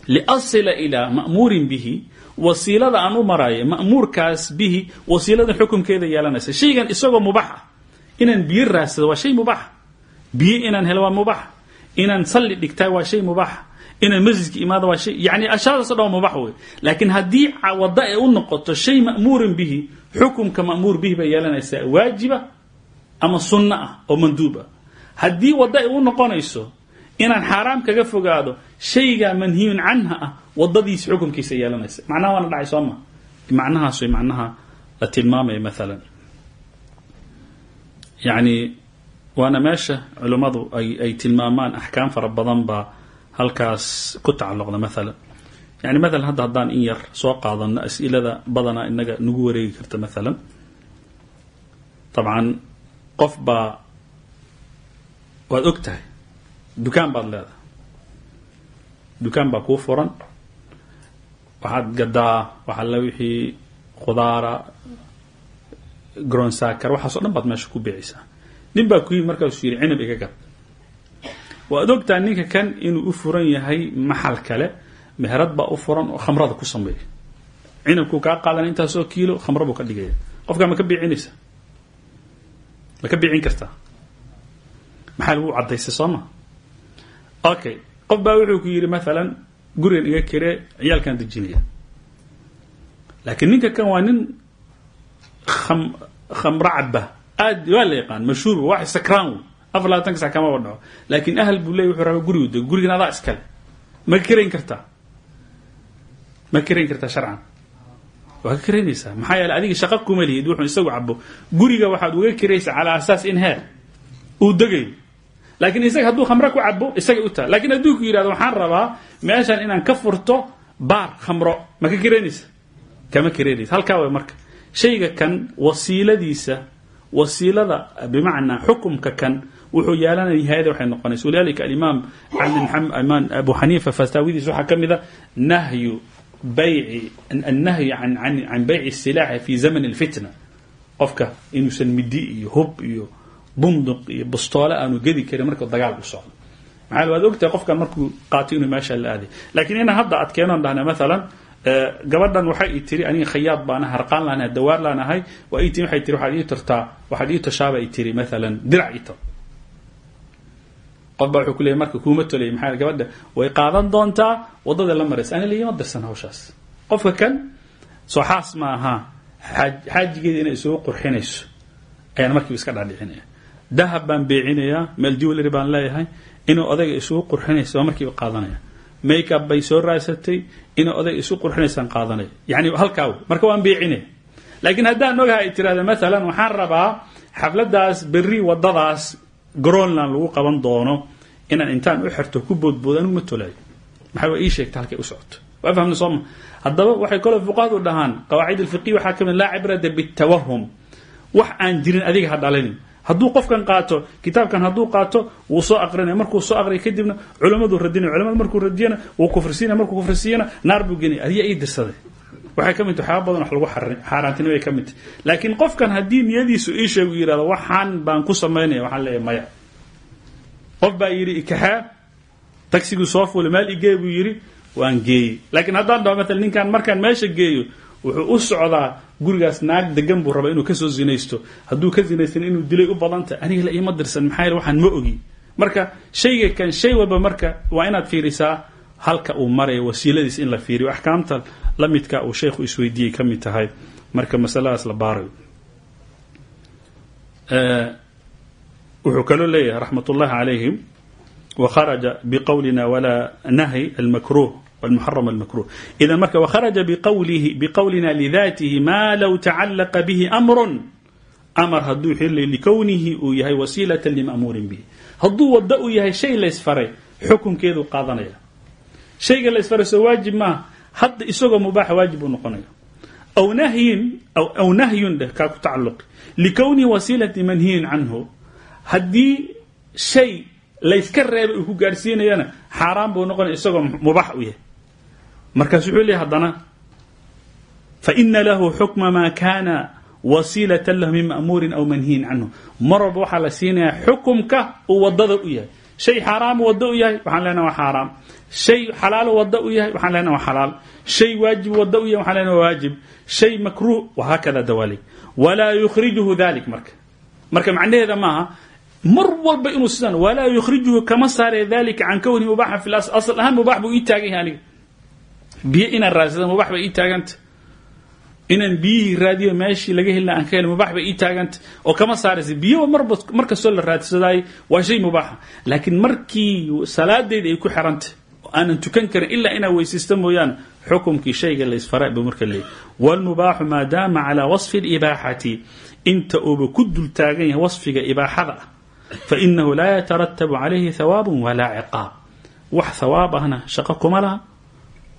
liasila ilaa ma'muurin bihi wasiilada aan u maraayo ma'muurkaas bihi wasiilada xukumkeeda yeelanaysa. Shaygan isagoo mubaax ah inaan waa waa inaan salli dhigtaa waa shay mubaax inaan masjidka imaado waa shay yani ashyaadaas o dhan waa mubaax wey laakiin haddii waddo ay u noqoto shay ma'muurin bihi xukumka ma'muur bihi bay yeelanaysaa waajiba ama sunno ah oo manduub ah haddii waddo ay u noqonayso inaan xaaraam kaga fogaado shaygaa manhiyun canha ah wadadiisa xukumkiisa yeelanaysa. Macnaha waana dhacay soo ma? Macnahaas way macnaha la tilmaamaya maalan yani waana meesha culimmadu ay ay tilmaamaan axkaam fara badan baa halkaas ku tacalluqda maalan yani maalan hadda haddaan in yar soo qaadano as'ilada badanaa inaga nagu wareegi karta maalan dabcan qof baa waad og tahay dukaan baad leedahay. Dukaan baa kuu furan. Waxaad gadaa waxaa la wixii khudaara gronsakar waxaas o dhan baad meesha ku biicaysaa nin baa ku yimi markaasuu yidhi cinab iga gad waad ogtahay ninka kan inuu u furan yahay maxal kale meherad baa u furan oo khamrada ku sameeya cinabkuu kaa qaadanaya intaasoo kiilo khamra buu ka dhigaya. Qofkaa ma ka biicinaysa? Ma ka biicin kartaa? Maxaa lagu cadaysay soo ma? Okay qof baa wuxuu ku yidhi maalan gurigan iga kiree ciyaalkaan dejinaya. Laakiin ninka kan waa nin am khamro caba aad waa la yaqaan mashhuur wax sakraan wey afar labaatanka sac kamaba dhaco laakiin ahal buu wuxuu rabaa gurigu de gurigan adaa iskale. Ma ka kirayn kartaa? Ma ka kirayn kartaa sharcan? Waa ka kiraynaysaa? Maxaa yeele adiga kuma lihid wuxuu isagu cabo guriga waxaad uga kiraysaa calaa asaas in heer. Uu degayo. Laakiin isaga hadduu khamro ku cabo isaga u taha hadduu ku yidhahdo waxaan rabaa meeshan inaan ka furto baar khamro. Ma ka kiraynaysa kama kiraynaysa. Halkaa way marka. Shayga kan wasiiladiisa wasiilada bimacnaa xukumka kan wuxuu yeelanaya hay'ada waxay noqonaysa. Walidalika alimaam imaam abu xaniifa fataawidiisa waxaa ka mid a nahyu bayci annahyu can bayci silaaxi fi zaman alfitna. Qofka inuusan midi iyo hub iyo bunduq iyo bastoole aanu gedi karin marka dagaal u socdo. Maxaa waad ogtahay qofkan markuu qaato inuu meesha la aaday laakiin inaan hadda adkeenon dhahna maalan gabadhan waxay i tiri aniga khayaad baan ahay harqaan laan ahay dawaar laan ahay. Waa ii tiri waxay tiri waxaad ii tartaa waxaad ii tashaaba ay tiri maalan dirac ii tar. Qof baa marka kuuma tolay maxaa gabadha way qaadan doontaa waddada la maraysa ani liima dirsan hawshaas. Qofka kan soo ma aha xaajigeeda inay isugu qurxinayso ayaan markiiba iska dhaadhicinaya dahab baan beecinayaa meel jewelry baan leeyahay inuu odayga isugu qurxinayso markiiba qaadanaya makeup bay soo raasatay inuu odayga isu qurxinaysaan qaadanaya yani halkaa marka waan beecinaya laakiin haddaan ogaha ay tirahda waxaan rabaa xafladaas berri wadadaas groenland lagu qaban doono inaan intaan u xirto ku boodboodo anigu ma tolaayo maxaa ii sheegta halkay u socoto. Waa fahamna sooma haddaba waxay kaloo fuqahadu dhahaan qawaacid alfiqiya waxaa ka mid laa cibrata bitawahum wax aan jirin adiga ha hadduu qofkan qaato kitaabkan hadduu qaato wuu soo aqrinaya markuu soo aqriya kadibna culammaduu radinaya culamadu markuu radiyana wuu kufrisiinaya markuu kufrisiiyana naar buu genaya adiga ii dirsaday. Waxay ka mid tahay. Badan wax lagu xaaraantinimo ay ka mid tahay. Laakiin qofkan haddii niyadiisu ii sheegu yidhahdo waxaan baan ku samaynaya waxaan leeyahay maya. Qof baa yidhi ikaxaa tagsiguu soo fuulay. Meel igee buu yidhi. Waan geeyey. Laakiin haddaan dhaho maalan ninkan markaan meesha geeyo wuxuu u socdaa gurigaas naag degan buu rabaa inuu ka soo zinaysto. Hadduu ka zinaystan inuu dilay u badantah aniga la iima dirsan maxaa waxaan ma ogi. Marka shayga kan shay walba marka waa inaad fiirisaa halka uu maraya wasiiladiis in la fiiriyo. Axkaamta la midka uu sheekhu isweydiiyey ka mid tahay. Marka masaladaas la baarayo. Wuxuu kaloo leeyahay raxmat calayhim wakharaja biqowlina walaa nahy almakruh والمحرم المكروه إذا مرك وخرج بقوله بقولنا لذاته ما لو تعلق به أمر أمر هدو حل لكونه يهي وسيلة لمأمور به هدو ودأ يهي شيء ليسفري حكم كيدو قاضنيا شيء ليسفري سو واجب ما حد إسوغ مباح واجب نقنيا أو نهي أو, أو نهي ده كاكو تعلق لكونه وسيلة منهي عنه هدي شيء layska reebay uu ku gaarsiinayana xaaraan buu noqonaya isagoo mubax u yahay markaasu wuxuu leeyahy haddana faina lahu xukma maa kana wasiilata lahu min ma'muurin aw manhiyin canhu. Mar walba waxaa la siinayaa xukumka uu waddada u yahay. Shay xaaraamu waddo u yahay waxaan leenaha waa xaaraam shay xalaalo waddo u yahay waxaan leenaha waa xalaal. Shay waajib waddo u yahay waxaan leenaha waa waajib. Shay makruuh wahaakada dawalig walaa yukhrijuhu dalik marka. Marka macnaheeda maaha mar walba inuu sidaan walaa yukhrijuhu kama saaraya dalika can kowni mubaxan fi asl ahaan mubax buu ii aniga biyo inaan raadsada mubax bay ii taaganta. Inaan biyihii raadiyo meeshii laga helina aan ka bay ii taaganta. Oo kama saaraysa biyo marba mar kastoo la raadsadaayo waa shay mubaxa laakiin markii salaadeeda ay ku xirantay oo aanan tukan karin ilaa inaa weysaysto mooyaane xukumkii shayga laysfara buu marka leeyahy wاlmubaaxu maa daama calaa wasfi اlibaaxati inta uuba ku dul taagan yahay wasfiga ibaaxada ah fainahu laa yataratabu calayhi hawaab walaa ciqaab. Wax hawaab ahna shaqo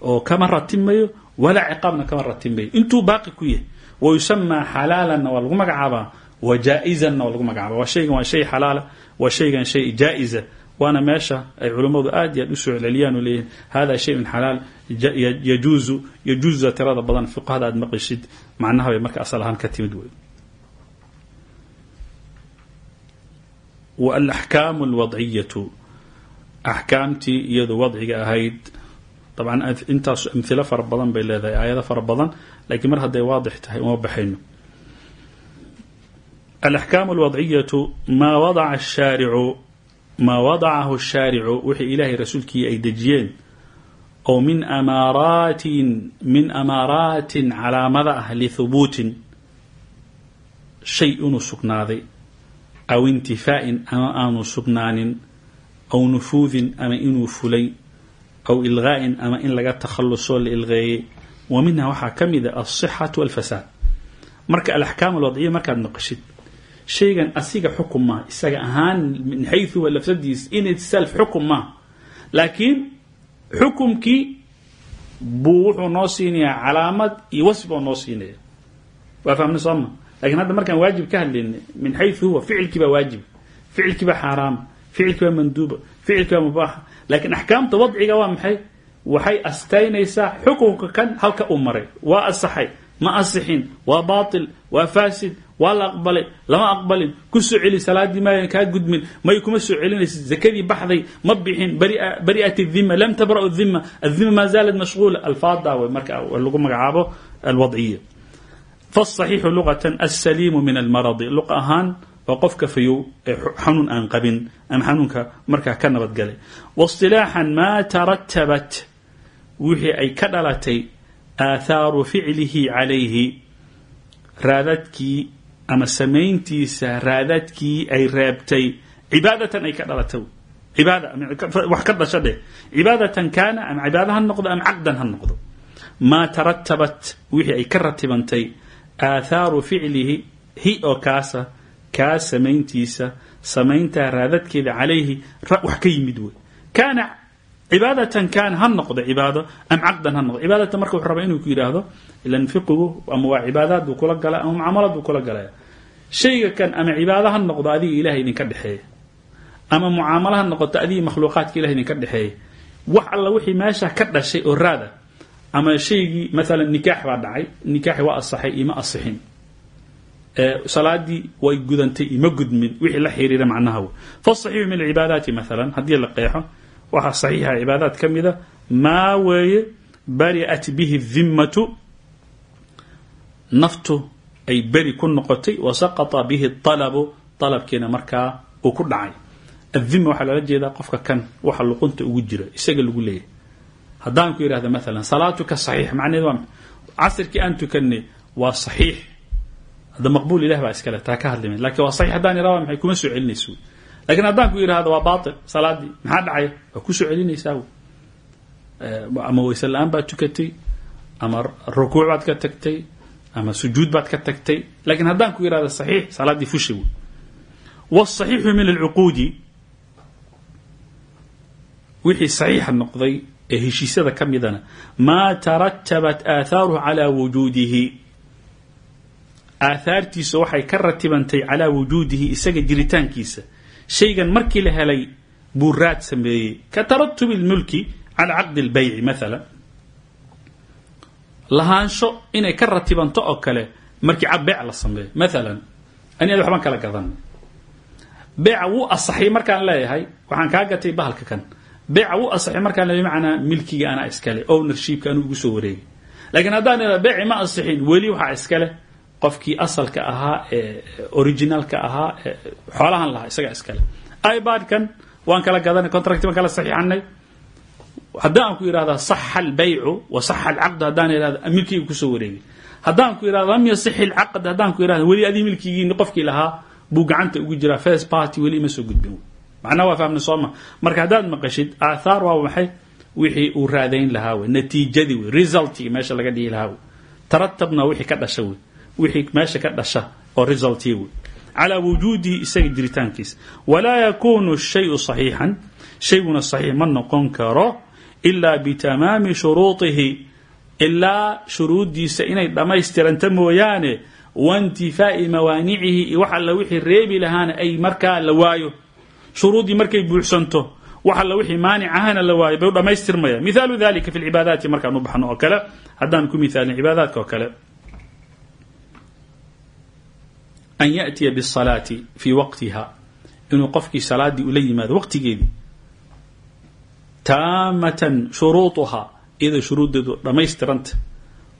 oo kama ratimayo walaa ciqaabna kama ratimayo intuu baaqi ku yahay wayusamaa xalaalanna waa lagu magacaabaa wa jaa-izanna waa lagu magacaaba waa shaygan waa shay xalaala waa shaygan shay jaa-iza. Waana meesha ay culimmadu aad iyo aad u soo celceliyaan oo leeyihiin hada shayun xalaal yajuuzu yajuuza tirada badan fuqahada aad maqishid macnaha bay marka asal ahaan ka timid wey. Walaxkaamu alwadciyatu axkaamtii iyadu wadciga ahayd dabcan intaas amhilo fara badan bay leedahay aayado fara badan laakiin mar hadday waadix tahay uma baxayno. Alaxkaamu alwadciyatu maa wadaca ashaaricu maa wadacahu ashaaricu wixii ilaahay rasuulkii ay dejiyeen oo min amaaraatin min amaaraatin calaamada ah lihubuutin shay inuu sugnaaday aw intifaa'in ama aanu sugnaanin aw nufuudin ama inuu fulay aw ilgaa'in ama in laga takhalusoo la ilqeeyey wa minha waxaa ka mid a alsixatu walfasaad marka alaxkaam alwadciya markaad noqoshid shaygan asiga xukum maaha isaga ahaan min xayثu wa lafsadiis in itself xukum maaha laakiin xukumkii buu wuxuu noo siinayaa calaamad iyo wasfi buu noo siinaya waa fahmna sooma laakiin hadda markaan waajib ka hadlayna min xayu huwa ficilkii baa waajib ficilkii baa xaaraama ficilkii baa manduuba ficilkii baa mubaaxa lakiin axkaamta wadciga waa maxay? Waxay astaynaysaa xukunka kan halka uu maray. Waa asaxay ma asixin waa baatil waa faasid waa la aqbalay lama aqbalin. Ku soo celi salaadii maayan kaa gudmin. May kuma soo celinaysid baxday ma bixin. Bari'at اdima lam tabra dima adima maa zaalad mashhuula alfaada w marka lagu magacaabo alwadciya. Faصaxiixu luqata asaliimu min almaradi. Luq ahaan oo qofka fayow ee xanuun aan qabin ama xanuunka markaa ka nabadgalay wasilaaxan maa tarattabat wixii ay ka dhalatay aathaaru ficlihi calayhi raadadkii ama samayntiisa raadadkii ay reebtay cibaadatan ay ka dhalatay. Wax ka dhasha dheh. Cibaadatan kaana ama cibaada ha noqdo ama caqdan ha noqdo. Maa taratabat wixii ay ka ratibantay aathaaru ficlihi hi oo kaasa kaa samayntiisa samayntaa raadadkeeda calayhi wax ka yimid wey kaana cibaadatan kaana ha noqdo cibaado am caqdan ha noqdo. Cibaadatan marka wuxuu rabaa inuu ku yidhaahdo ilan fiqigu ama waa cibaadaad buu kula galaa ama mucaamalaad buu kula galaya. Shayga kan ama cibaado ha noqdo adiga ilahay idinka dhexeeya. Ama mucaamalo ha noqoto adiga makhluuqaadka ilahay idinka dhexeeya. Wax alla wixii meesha ka dhashay oo raada ama shaygii maalan nikaax baa dhacay nikaaxi waa asaxay ima asixin salaadii way gudantay ima gudmin wixii la xiriira macnaha w fasaxiixu min alcibaadaati maalan haddii la qeexo waxaa saxiixa cibaadaad ka mida maa bari'at bihi dimmatu naftu ay beri ku noqotay wa saqata bihi alabu alabkiina markaa uu ku dhacay. Adima waxaa loola jeedaa qofka kan waxa luqunta ugu jira isaga lagu leeyahay. Haddaan ku yidhahda maalan salaatuka saxiix macnaheed waa casirkii aan tukanay waa saxiix hadda maqbuul ilah baa iskale taa ka hadlima laakiin waa saxiix haddaan iraa maxay kuma soo celinaysa lakiin haddaan ku yidhahdo waa baatil salaadii maxaa dhacaya waa ku soo celinaysaa ama wayse la'aan tukatay ama rukuuc baad ka tagtay ama sujuud baad ka tagtay. Lakiin haddaan ku yidhahdo saxiix salaaddii fusha wey wاsaxiixu min alcuquudi wixii saxiixa noqday ee heshiisyada ka midana maa taratabat aahaaruhu wujuudihi aahaartiisa waxay ka ratibantay calaa wujuudihi isaga jiritaankiisa. Shaygan markii la helay buu raad sameeyey. Ka taratubi اlmulki cala caqdi اlbayci maala lahaansho inay ka ratibanto oo kale markii beec la sameeyo maalan ani ad waxbaan kala gadan. Beeca wuu asaxay markaan leeyahay waxaan kaa gatay bahalka kan. Beeca wuu asaxay markaan leeyahay macnaa milkiga anaa iskale ownershipka anuu igu soo wareegay. Laakiin haddaan idhahdo beeci ma asixin weli waxaa iskale qofkii asalka ahaa ee originalka ahaa xoolahan lahaa isaga iskale. ibadkan waan kala gadanay contract baan kala saxiixanay haddii ku yidhahda saxa albaycu wa saxa alcaqd haddaan idhahdo milkiga ku soo wareegay. Haddaan ku yidhahdo lam yasix ilcaqd haddaan ku yidhahdo weli adii milkigiini qofkii lahaa buu gacanta ugu jiraa. First party weli ima soo gudbin. Macnaha waa fahmna sooma marka haddaad maqashid aathaar waa maxay? Wixii uu raadayn lahaa natiijadii wey meesha laga dhihi lahaa wey wixii ka dhasha wixii meesha ka dhasha oo resultii wey calaa wujuudihi isaga jiritaankiisa walaa yakunu shayu saxiixan. Shayguna saxiix ma noqon karo ilaa bitamaami shuruudihi ilaa shuruuddiisa inay dhammaystiranta mooyaane waintifaa'i mawaanicihi iyo wax alla wixii reebi lahaana ay markaa la waayo. Shuruuddii markay buuxsanto wax alla wixii maanic ahana la waayo bay u dhammaystirmaya mihaalu fi lcibaadaati markaan u baxno oo kale. Haddaan ku mihaalin cibaadaadka oo kale an yatiya bsalaati fii waqtiha. Inuu qofkii salaadii ula yimaado waqtigeedii. Taamatan shuruuduhaa iyadoo shuruuddeedu dhammaystiranta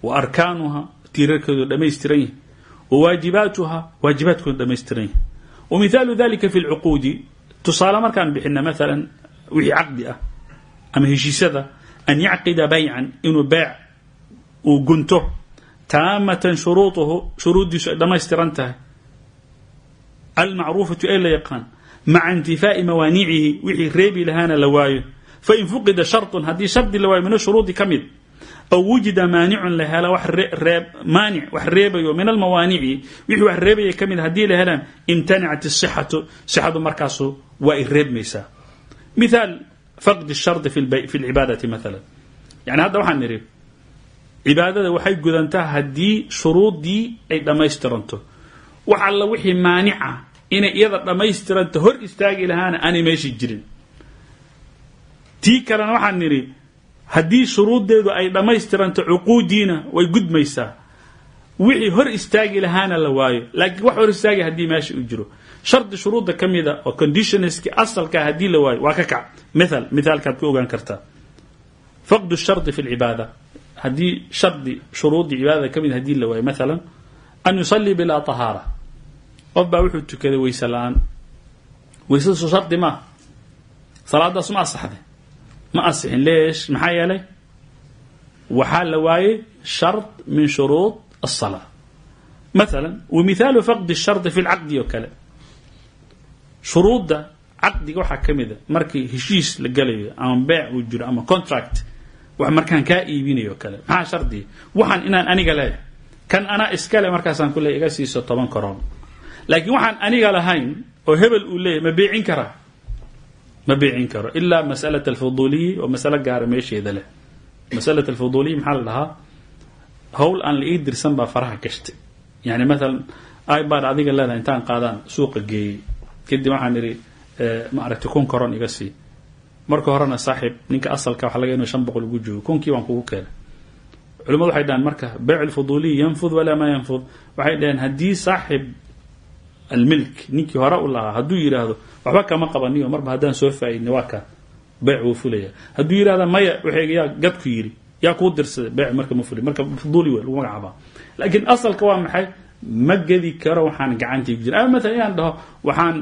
wa arkaanuha tiirarkeedu dhammaystiran yahay. Wa waajibaatuha waajibaadkoodu dhammaystiran yahay. Wa mihaalu dalika fi lcuquudi tusaale markaan bixina maalan wixii caqdi ah ama an yacqida baycan inuu beec uu gunto. Taamatan shuruuduhu shuruuddiisu ay almacruufatu ee la yaqaan maca intifaa'i mawaanicihi wixii reebi lahaana la waayo. Fain fuqida sharطun haddii shardi la waayo min ashuruudi ka mid aw wujida maanicun la hela maanic wax reebayo min almawaanici wixii wax reebaya ka mid haddii la helaan imtanacat isixatu sixadu markaasu waa i reebmaysaa. Miaal faqdi shardi fi lcibaadati maalan yani hadda waxaan nidhi cibaadada waxay gudantaa haddii shuruudii ay dhammaystiranto. Wax alla inay iyada dhammaystiranta hor istaagi lahaana aanay meeshii jirin. Tii kalena waxaan nidhi haddii shuruuddeedu ay dhammaystiranto cuquudiina way gudmaysaa. Wixii hor istaagi lahaana la waayo laakiin wax hor istaagi haddii meesha uu jiro. Shardi shuruudda ka mida oo conditionski asalka haddii la waayo waa ka kac. Mithal mithaalkaad ku ogaan kartaa. Faqdu shardi fi lcibaada haddii shardi shuruudii cibaadada ka mid haddii la waayo mathalan an yusallii bilaa tahaara qof baa wuxuu tukaday weyse la-aan weysadasu shardi maaha salaadaas ma asaxday ma asixin leesh maxaa yeelay waxaa la waayey shard min shuruud الصلاة مثلا ومثال فقد الشرط في العقد oo kale shuruudda caqdiga waxaa ka mida markii heshiis la galayo ama beec uu jiro ama contract wax markaan kaa iibinayo kale maxaa shardiga waxaan inaan aniga leeyahay kan anaa iskale markaasaan ku leey iga siiso toban karoon laakiin waxaan aniga lahayn oo hebel uu leeyahy ma biicin karaa ma biicin karo. Ilaa masala alfuduuliyi oo masalo gaara meesheeda leh. Masala alfuduuliyi maxaa la hawl aan la dirsan baa faraha gashtay. Yani maalan ibad adiga leedahay intaan qaadaan suuqa geey kadib waxaan idhi eh, ma aragti kun koron iga sii. Marka horena saaxiib ninka asalka waxa laga inu shan ugu joogo. Kunkii baan kugu keenay. Culimadu waxay dhahaan marka beyc alfuduuliyi yanfud walaa maa yanfud. Waxay dhaheen haddii saaxib almilk ninkii hore u lahaa hadduu yidhaahdo waxba kama qabaniyo marba haddaan soo faaidnay waa kaan beyc wuu fulaya. Hadduu yidhahda maya waxayga yaa gadku yidhi yaa kuu dirsaday beyc marka ma fuli marka fuduli wey lagu magacaabaa laakiin asalka waa maxay? Ma gedi karo waxaan gacantii ku jira ama maalan inaan dhaho waxaan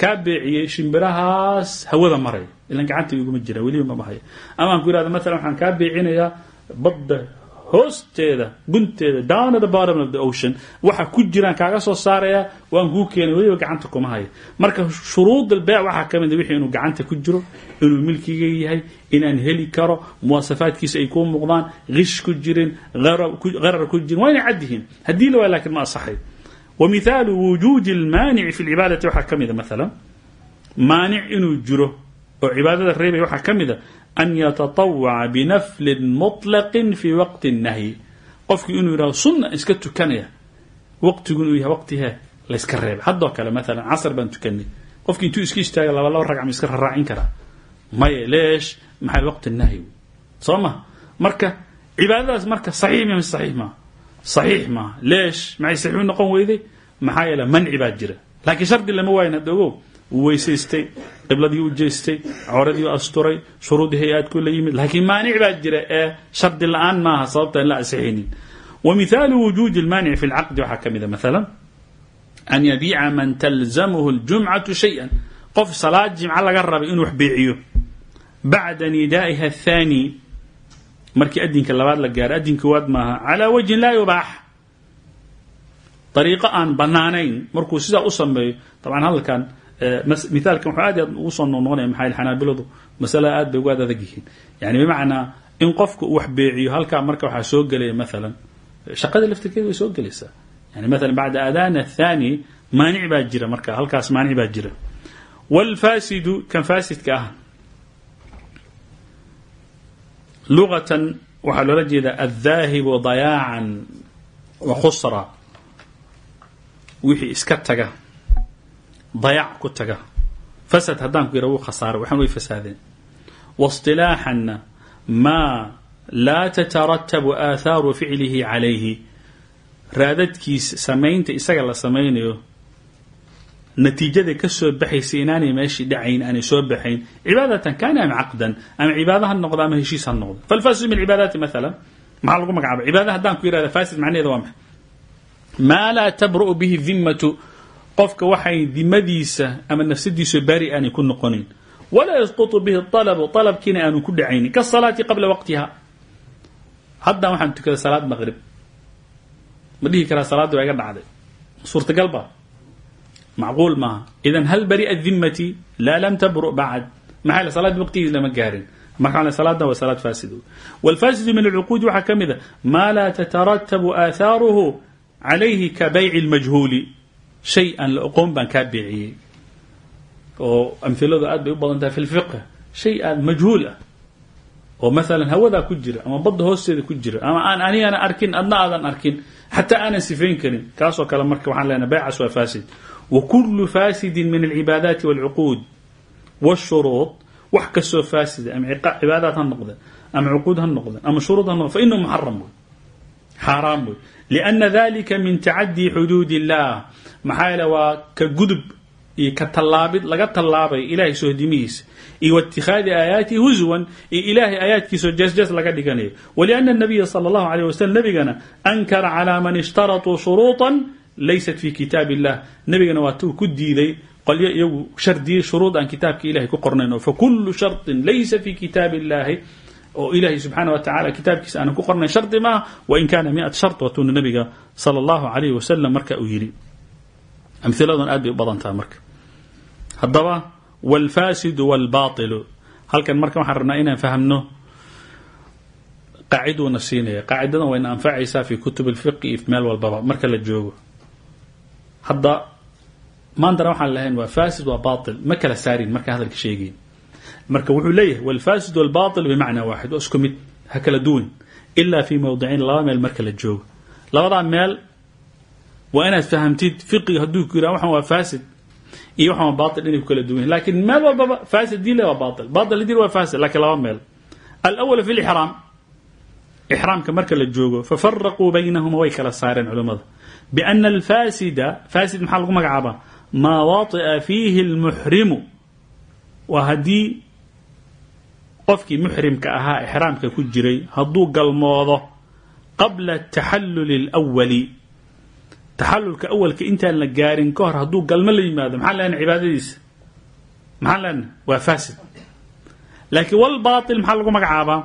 kaa beeciyey shimbirahaas hawada maraya ilan gacantii iguma jira weliba ma bahaya ama kaa hoosteeda gunteeda down at the bottom of the ocean waxa ku jiraan kaaga soo saaraya waan kuu keenay weliba gacanta kuma haya marka shuruud albeec waxaa ka mid a wixii inuu gacanta ku jiro inuu milkiga yahay inaan heli karo muwasafaadkiisa ay kuu muuqdaan gish ku jirin qarar ku jirin waa inay cad yihiin. Haddii la laakiin ma asaxay wa mithaalu wujuudi اlmaanici fi lcibaadati waxaa ka mida maalan maanic inuu jiro oo cibaadada reebaya waxaa ka an yatatawaca binaflin muطlaqin fii waqti اnahyi qofkii inuu yidhahdo sunna iska tukanaya waqtigu inuu yahay waqtigee layska reebay haddoo kale maalan casr baan tukanay qofki intu iska istaaga laba laba ragc iska raraacin karaa maya leesh maxay waqti nahyi soo maha marka cibaadadaas marka saxiix miya mise saxiix maaha saxiix maaha leesh maxay saxiix u noqon weyday maxaa yeele manci baa jira laakiin shardi lama waayan hadda wuu weysaystay qibladii u jeestay cawradii asturay shuruudii hay'aadku la yimid. Laakiin maanic baa jira ee shardi la'aan maaha sababta aan la asixaynin wa wujuudi lmaanic fi lcaqdi waxaa ka mida ah maalan an yabiica man talzamhu ljumcatu shay-an. Qof salaad jimca laga rabay inuu wax beeciyo bacda nidaa'iha athaani markii adinka labaad la gaaro adinka waad maaha calaa wajhin laa yubaax. Ariiqo aan banaanayn markuu sidaa u sameeyo dabcan hadalkan mithaalkan wuxuu aad ugu soo noqnoqonaya maxaa xanaabiladu masalada aad bay ugu adag yihiin. Yani bimacnaa in qofku uu wax beeciyo halkaa marka waxaa soo gelaya maalan shaqada laftirkeeda soo gelaysaa. Yani maalan bacda aadaan athani maanic baa jira marka halkaas maanic baa jira. Wاlfaasidu kan faasidka ah lugatan waxaa loola jeedaa aلdaahibu dayaacan wa khusra wixii iska taga dayac ku taga. Fasad haddaan ku yara wuu khasaara waxaan way fasaadeen. Wasilaaxanna maa laa tataratabu aathaaru ficlihi calayhi. Raadadkiis samaynta isaga la samaynayo natiijada ka soo baxaysa inaanay meeshii dhacayn aanay soo baxayn. Cibaadatan kaana am caqdan ama cibaada ha noqda ama heshiis ha noqda falfasidu min cibaadaati maala maxaa lagu magacaaba? Cibaada haddaan ku yirahda fasid macnaheeda waa maxay? Maa laa tabra'u bihi dimatu qofka waxay dimadiisa ama nafsadiisu bari aanay ku noqonayn walaa yasqutu bihi alabu alabkiina aanu ku dhacaynin kasalaati qabla waqtiha. Haddan waxaan tukaday salaad maqrib. Ma dhihi karaa iga dhacday. Suurtagal ba? Macquul maaha. Idan hal bari'a dimati laa lam tabru bacd. Maxaa salaad waqtigiis lama gaarin. Marka salaadan waa salaad faasid wاlfaasidu min alcuquudi waxaa ka mid a maa laa tataratabu aahaaruhu calayhi shay aan la oqoon baan kaa beeciyey oo amhiladu aad bay u badan tahay fi lfiqh shay aan majhuul ah oo maalan hawadaa ku jira ama badda hoosteeda ku jira ama aan anigana arkin adna aadan arkin xataa aanan sifayn karin kaasoo kale marka waxaan leenahay baycaas waa faasid. Wa kulu faasidin min alcibaadaati walcuquud wاshuruud wax kastoo faasida ama cibaadaad ha noqdeen ama cuquud ha noqdeen ama shuruud ha noqden fa inahu muxaram wey xaaraam wey lianna dalika min tacadii xuduud illah maxaa yeele waa ka gudub iyo ka tallaabid laga tallaabay ilahay sohdimihiisa iyo waitikaadi aayaatihi huswan iyo ilahay aayaadkiisao jeesjees laga dhiganayo waliana nabiya sala allahu alayh wasalam nabigana ankara calaa man ishtaratuu shuruuطa laysat fi kitaab illah nabigana waa tuu ku diiday qolyo iyagu shardiyey shuruud aan kitaabka ilahay ku qornayn oo fakulu sharطin laysa fi kitaab illahi oo ilahay subxaana wa tacala kitaabkiisa aanan ku qornayn shardi maaha wain kaana miat shart watuuna nabiga sala allahu alayh wasalam marka uu yidhi amhiladan aad bay u badan tahay marka haddaba wاlfasidu wاlbaطilu halkan marka waxaan rabnaa inaan fahmno qaaciduuna siinaya qaacidadan wayna anfacaysaa fi kutub اlfiqi if meel walbaba marka la joogo hadda maantana waxaan lahayn waa fasid waa baطil ma kala saarin markaan hadalka sheegayn marka wuxuu leeyahay wاlfasid wاlbaطil bimacna waaxid oo isku mid ha kala duwan ila fi mowdiciin laba meel marka la joogo labadaa meel waa inaad fahamtid fiqiga hadduu ku yirah waxan waa fasid iyo waxan waa baطil inay ku kala duwan yahin lakin meel walbaba fasid dii le waa baطil baطil hadii waa fasid lakin laba meel alأwl fi اlإxraam ixraamka marka la joogo fafaraquu baynahuma way kala saareen culimmada biأna alfasida fasid maxaa lagu magacaabaa maa waطi'a fiihi اlmuxrimu waa haddii qofkii muxrimka ahaa ixraamka ku jiray hadduu galmoodo qabla taxallul اlأwali taxalulka awalka intaan la gaarin ka hor hadduu galmo la yimaado maxaan leenahay cibaadadiisa? Maxaan leenahay waa fasid laakiin walbaail maxaa lagu magacaabaa?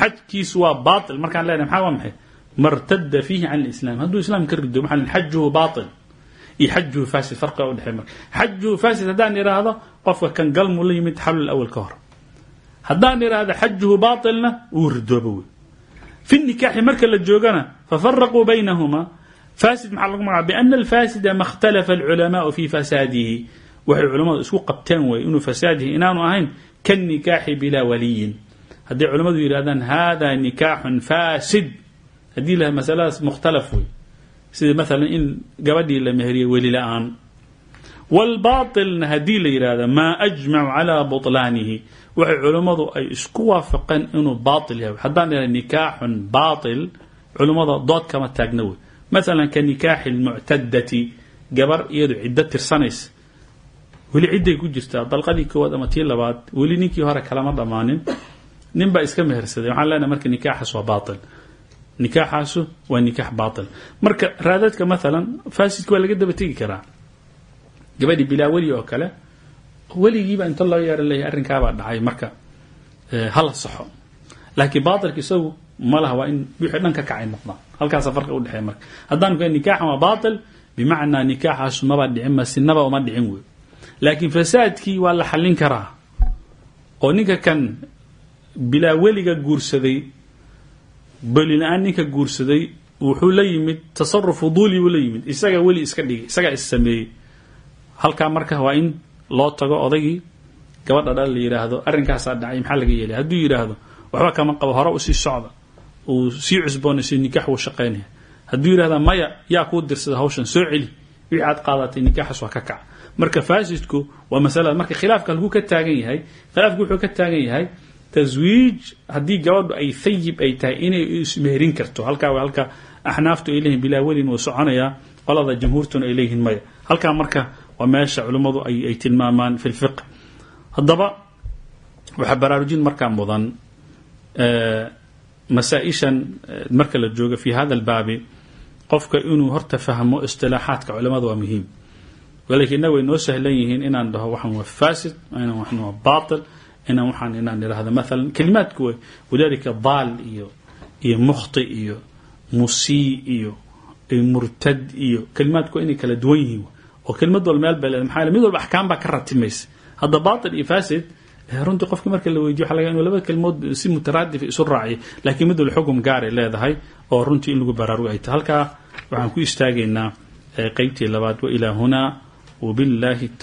Xajkiisu waa baail markaan leenahay maxaa waa maxay? Martada fiihi can islam hadduu islaam ka rido maxaa xajuhu baail iyo xajuhu fasid farqiga udhexey marka. Xajuhu fasid haddaan idhaahdo qofka kan galmuu la yimid taxalul awal ka hor. Haddaan idhaahdo xajuhu baailna wuu ridoobo wey fi nikaaxi marka la joogana fafaraquu baynahuma fasid maxaa lagu magaca bana alfaasida ma ikhtalafa alculamaau fii fasaadihi waxay culammadu isku qabteen wey inuu fasaadihi inaanu ahayn kanikaaxi bilaa waliyin hadday culammadu yidhahdaan hada nikaaxun fasid haddii la masaladaas mukhtalaf wey sida maalan in gabadhii la meheriyo weli la'aan waalbaatilna haddii la yidhahdo maa ajmacu calaa bulaanihi waxay culammadu ay isku waafaqeen inuu baatil yahay haddaan idhah nikaaxun baatil dood kama taagna wey maala ka nikaaxi lmuctadati gabar iyadu ciddo tirsanaysa. Weli cidday ku jirtaa dalqadii koowaad ama tii labaad weli ninkii hore kalama dhammaanin ninbaa iska mehersaday waxaan leenahay marka nikaaxaas waa baail nikaaxaasu waa nikaax baail marka raadadka maalan faasidka waa laga daba tegi karaa. Gabadhii bilaa weli oo kale weligiiba inta loo yeeran leeyahy arrinkaabaa dhacay marka eh, hala saxo. Laakiin ma laha waa in wixii dhan ka kacay noqdaan. Halkaasa farqi udhexeeya marka. Haddaan ka nikaaxan waa baطil bimacnaa nikaaxaasu maba dhicin ma sinaba uma dhicin wey laakiin fasaadkii waa la xallin karaa. Oo ninka kan bilaa weliga guursaday beli la'aan ninka guursaday wuxuu la yimid tasaruf fuduuli buu yimid. Isagaa weli iska dhigay isagaa is sameeyey. Halkaa marka waa in loo tago odaygii gabadha dhal la yidhaahdo arrinkaasaa dhacay maxaa laga yeelaya hadduu yidhaahdo waxba kama qabo hore u sii socda uu sii cusboonaysa nikaax wuu shaqaynaya hadduu yidhahda maya yaa kuu dirsada hawshan soo celi. Wixii aad qaadatay nikaaxaas waa ka kac. Marka fasidku waa masalada marka khilaafka halkuu ka taagan yahay khilaafku wuxuu ka taagan yahay taswiij haddii gabadhu ay thayib ay tahay inay ismeherin karto. Halkaa halka axnaaftu ay leeyihiin bilaa welin wuu soconayaa qolada jamhuurtuna ay leeyihiin maya. Halkaa marka waa meesha culimmadu ay tilmaamaan fi lfiq haddaba waxaa baraarujin markaa mudan masaa-ishan marka la joogo fi hada albaabi qofka inuu horta fahmo istilaaxaadka culamada waa muhiim. Walakin innaga way noo sahlan yihiin inaan dhaho waxaan waa fasid inaan waxan waa batil inaan waxaan inaan idhahdo maalan kelimaadku way walidalika daal iyo iyo mukhti iyo musii iyo murtad iyo kelimaadku inay kala duwan yihiin. Oo kelimad walba meel bay leedahay. Maxaa mid walba axkaam baa ka ratimaysa hadda batil iyo fasid Eh, runtii qofki marka la weydiyo waa laga inu laba kelmood si mutaraadif isu raaciyo lakiin mid wal xugum gaaray leedahay oo runtii in lagu baraarugo ay tahay. Halkaa waxaan ku istaagaynaa eh, qaybtii labaad wailaa hunaa wabillahi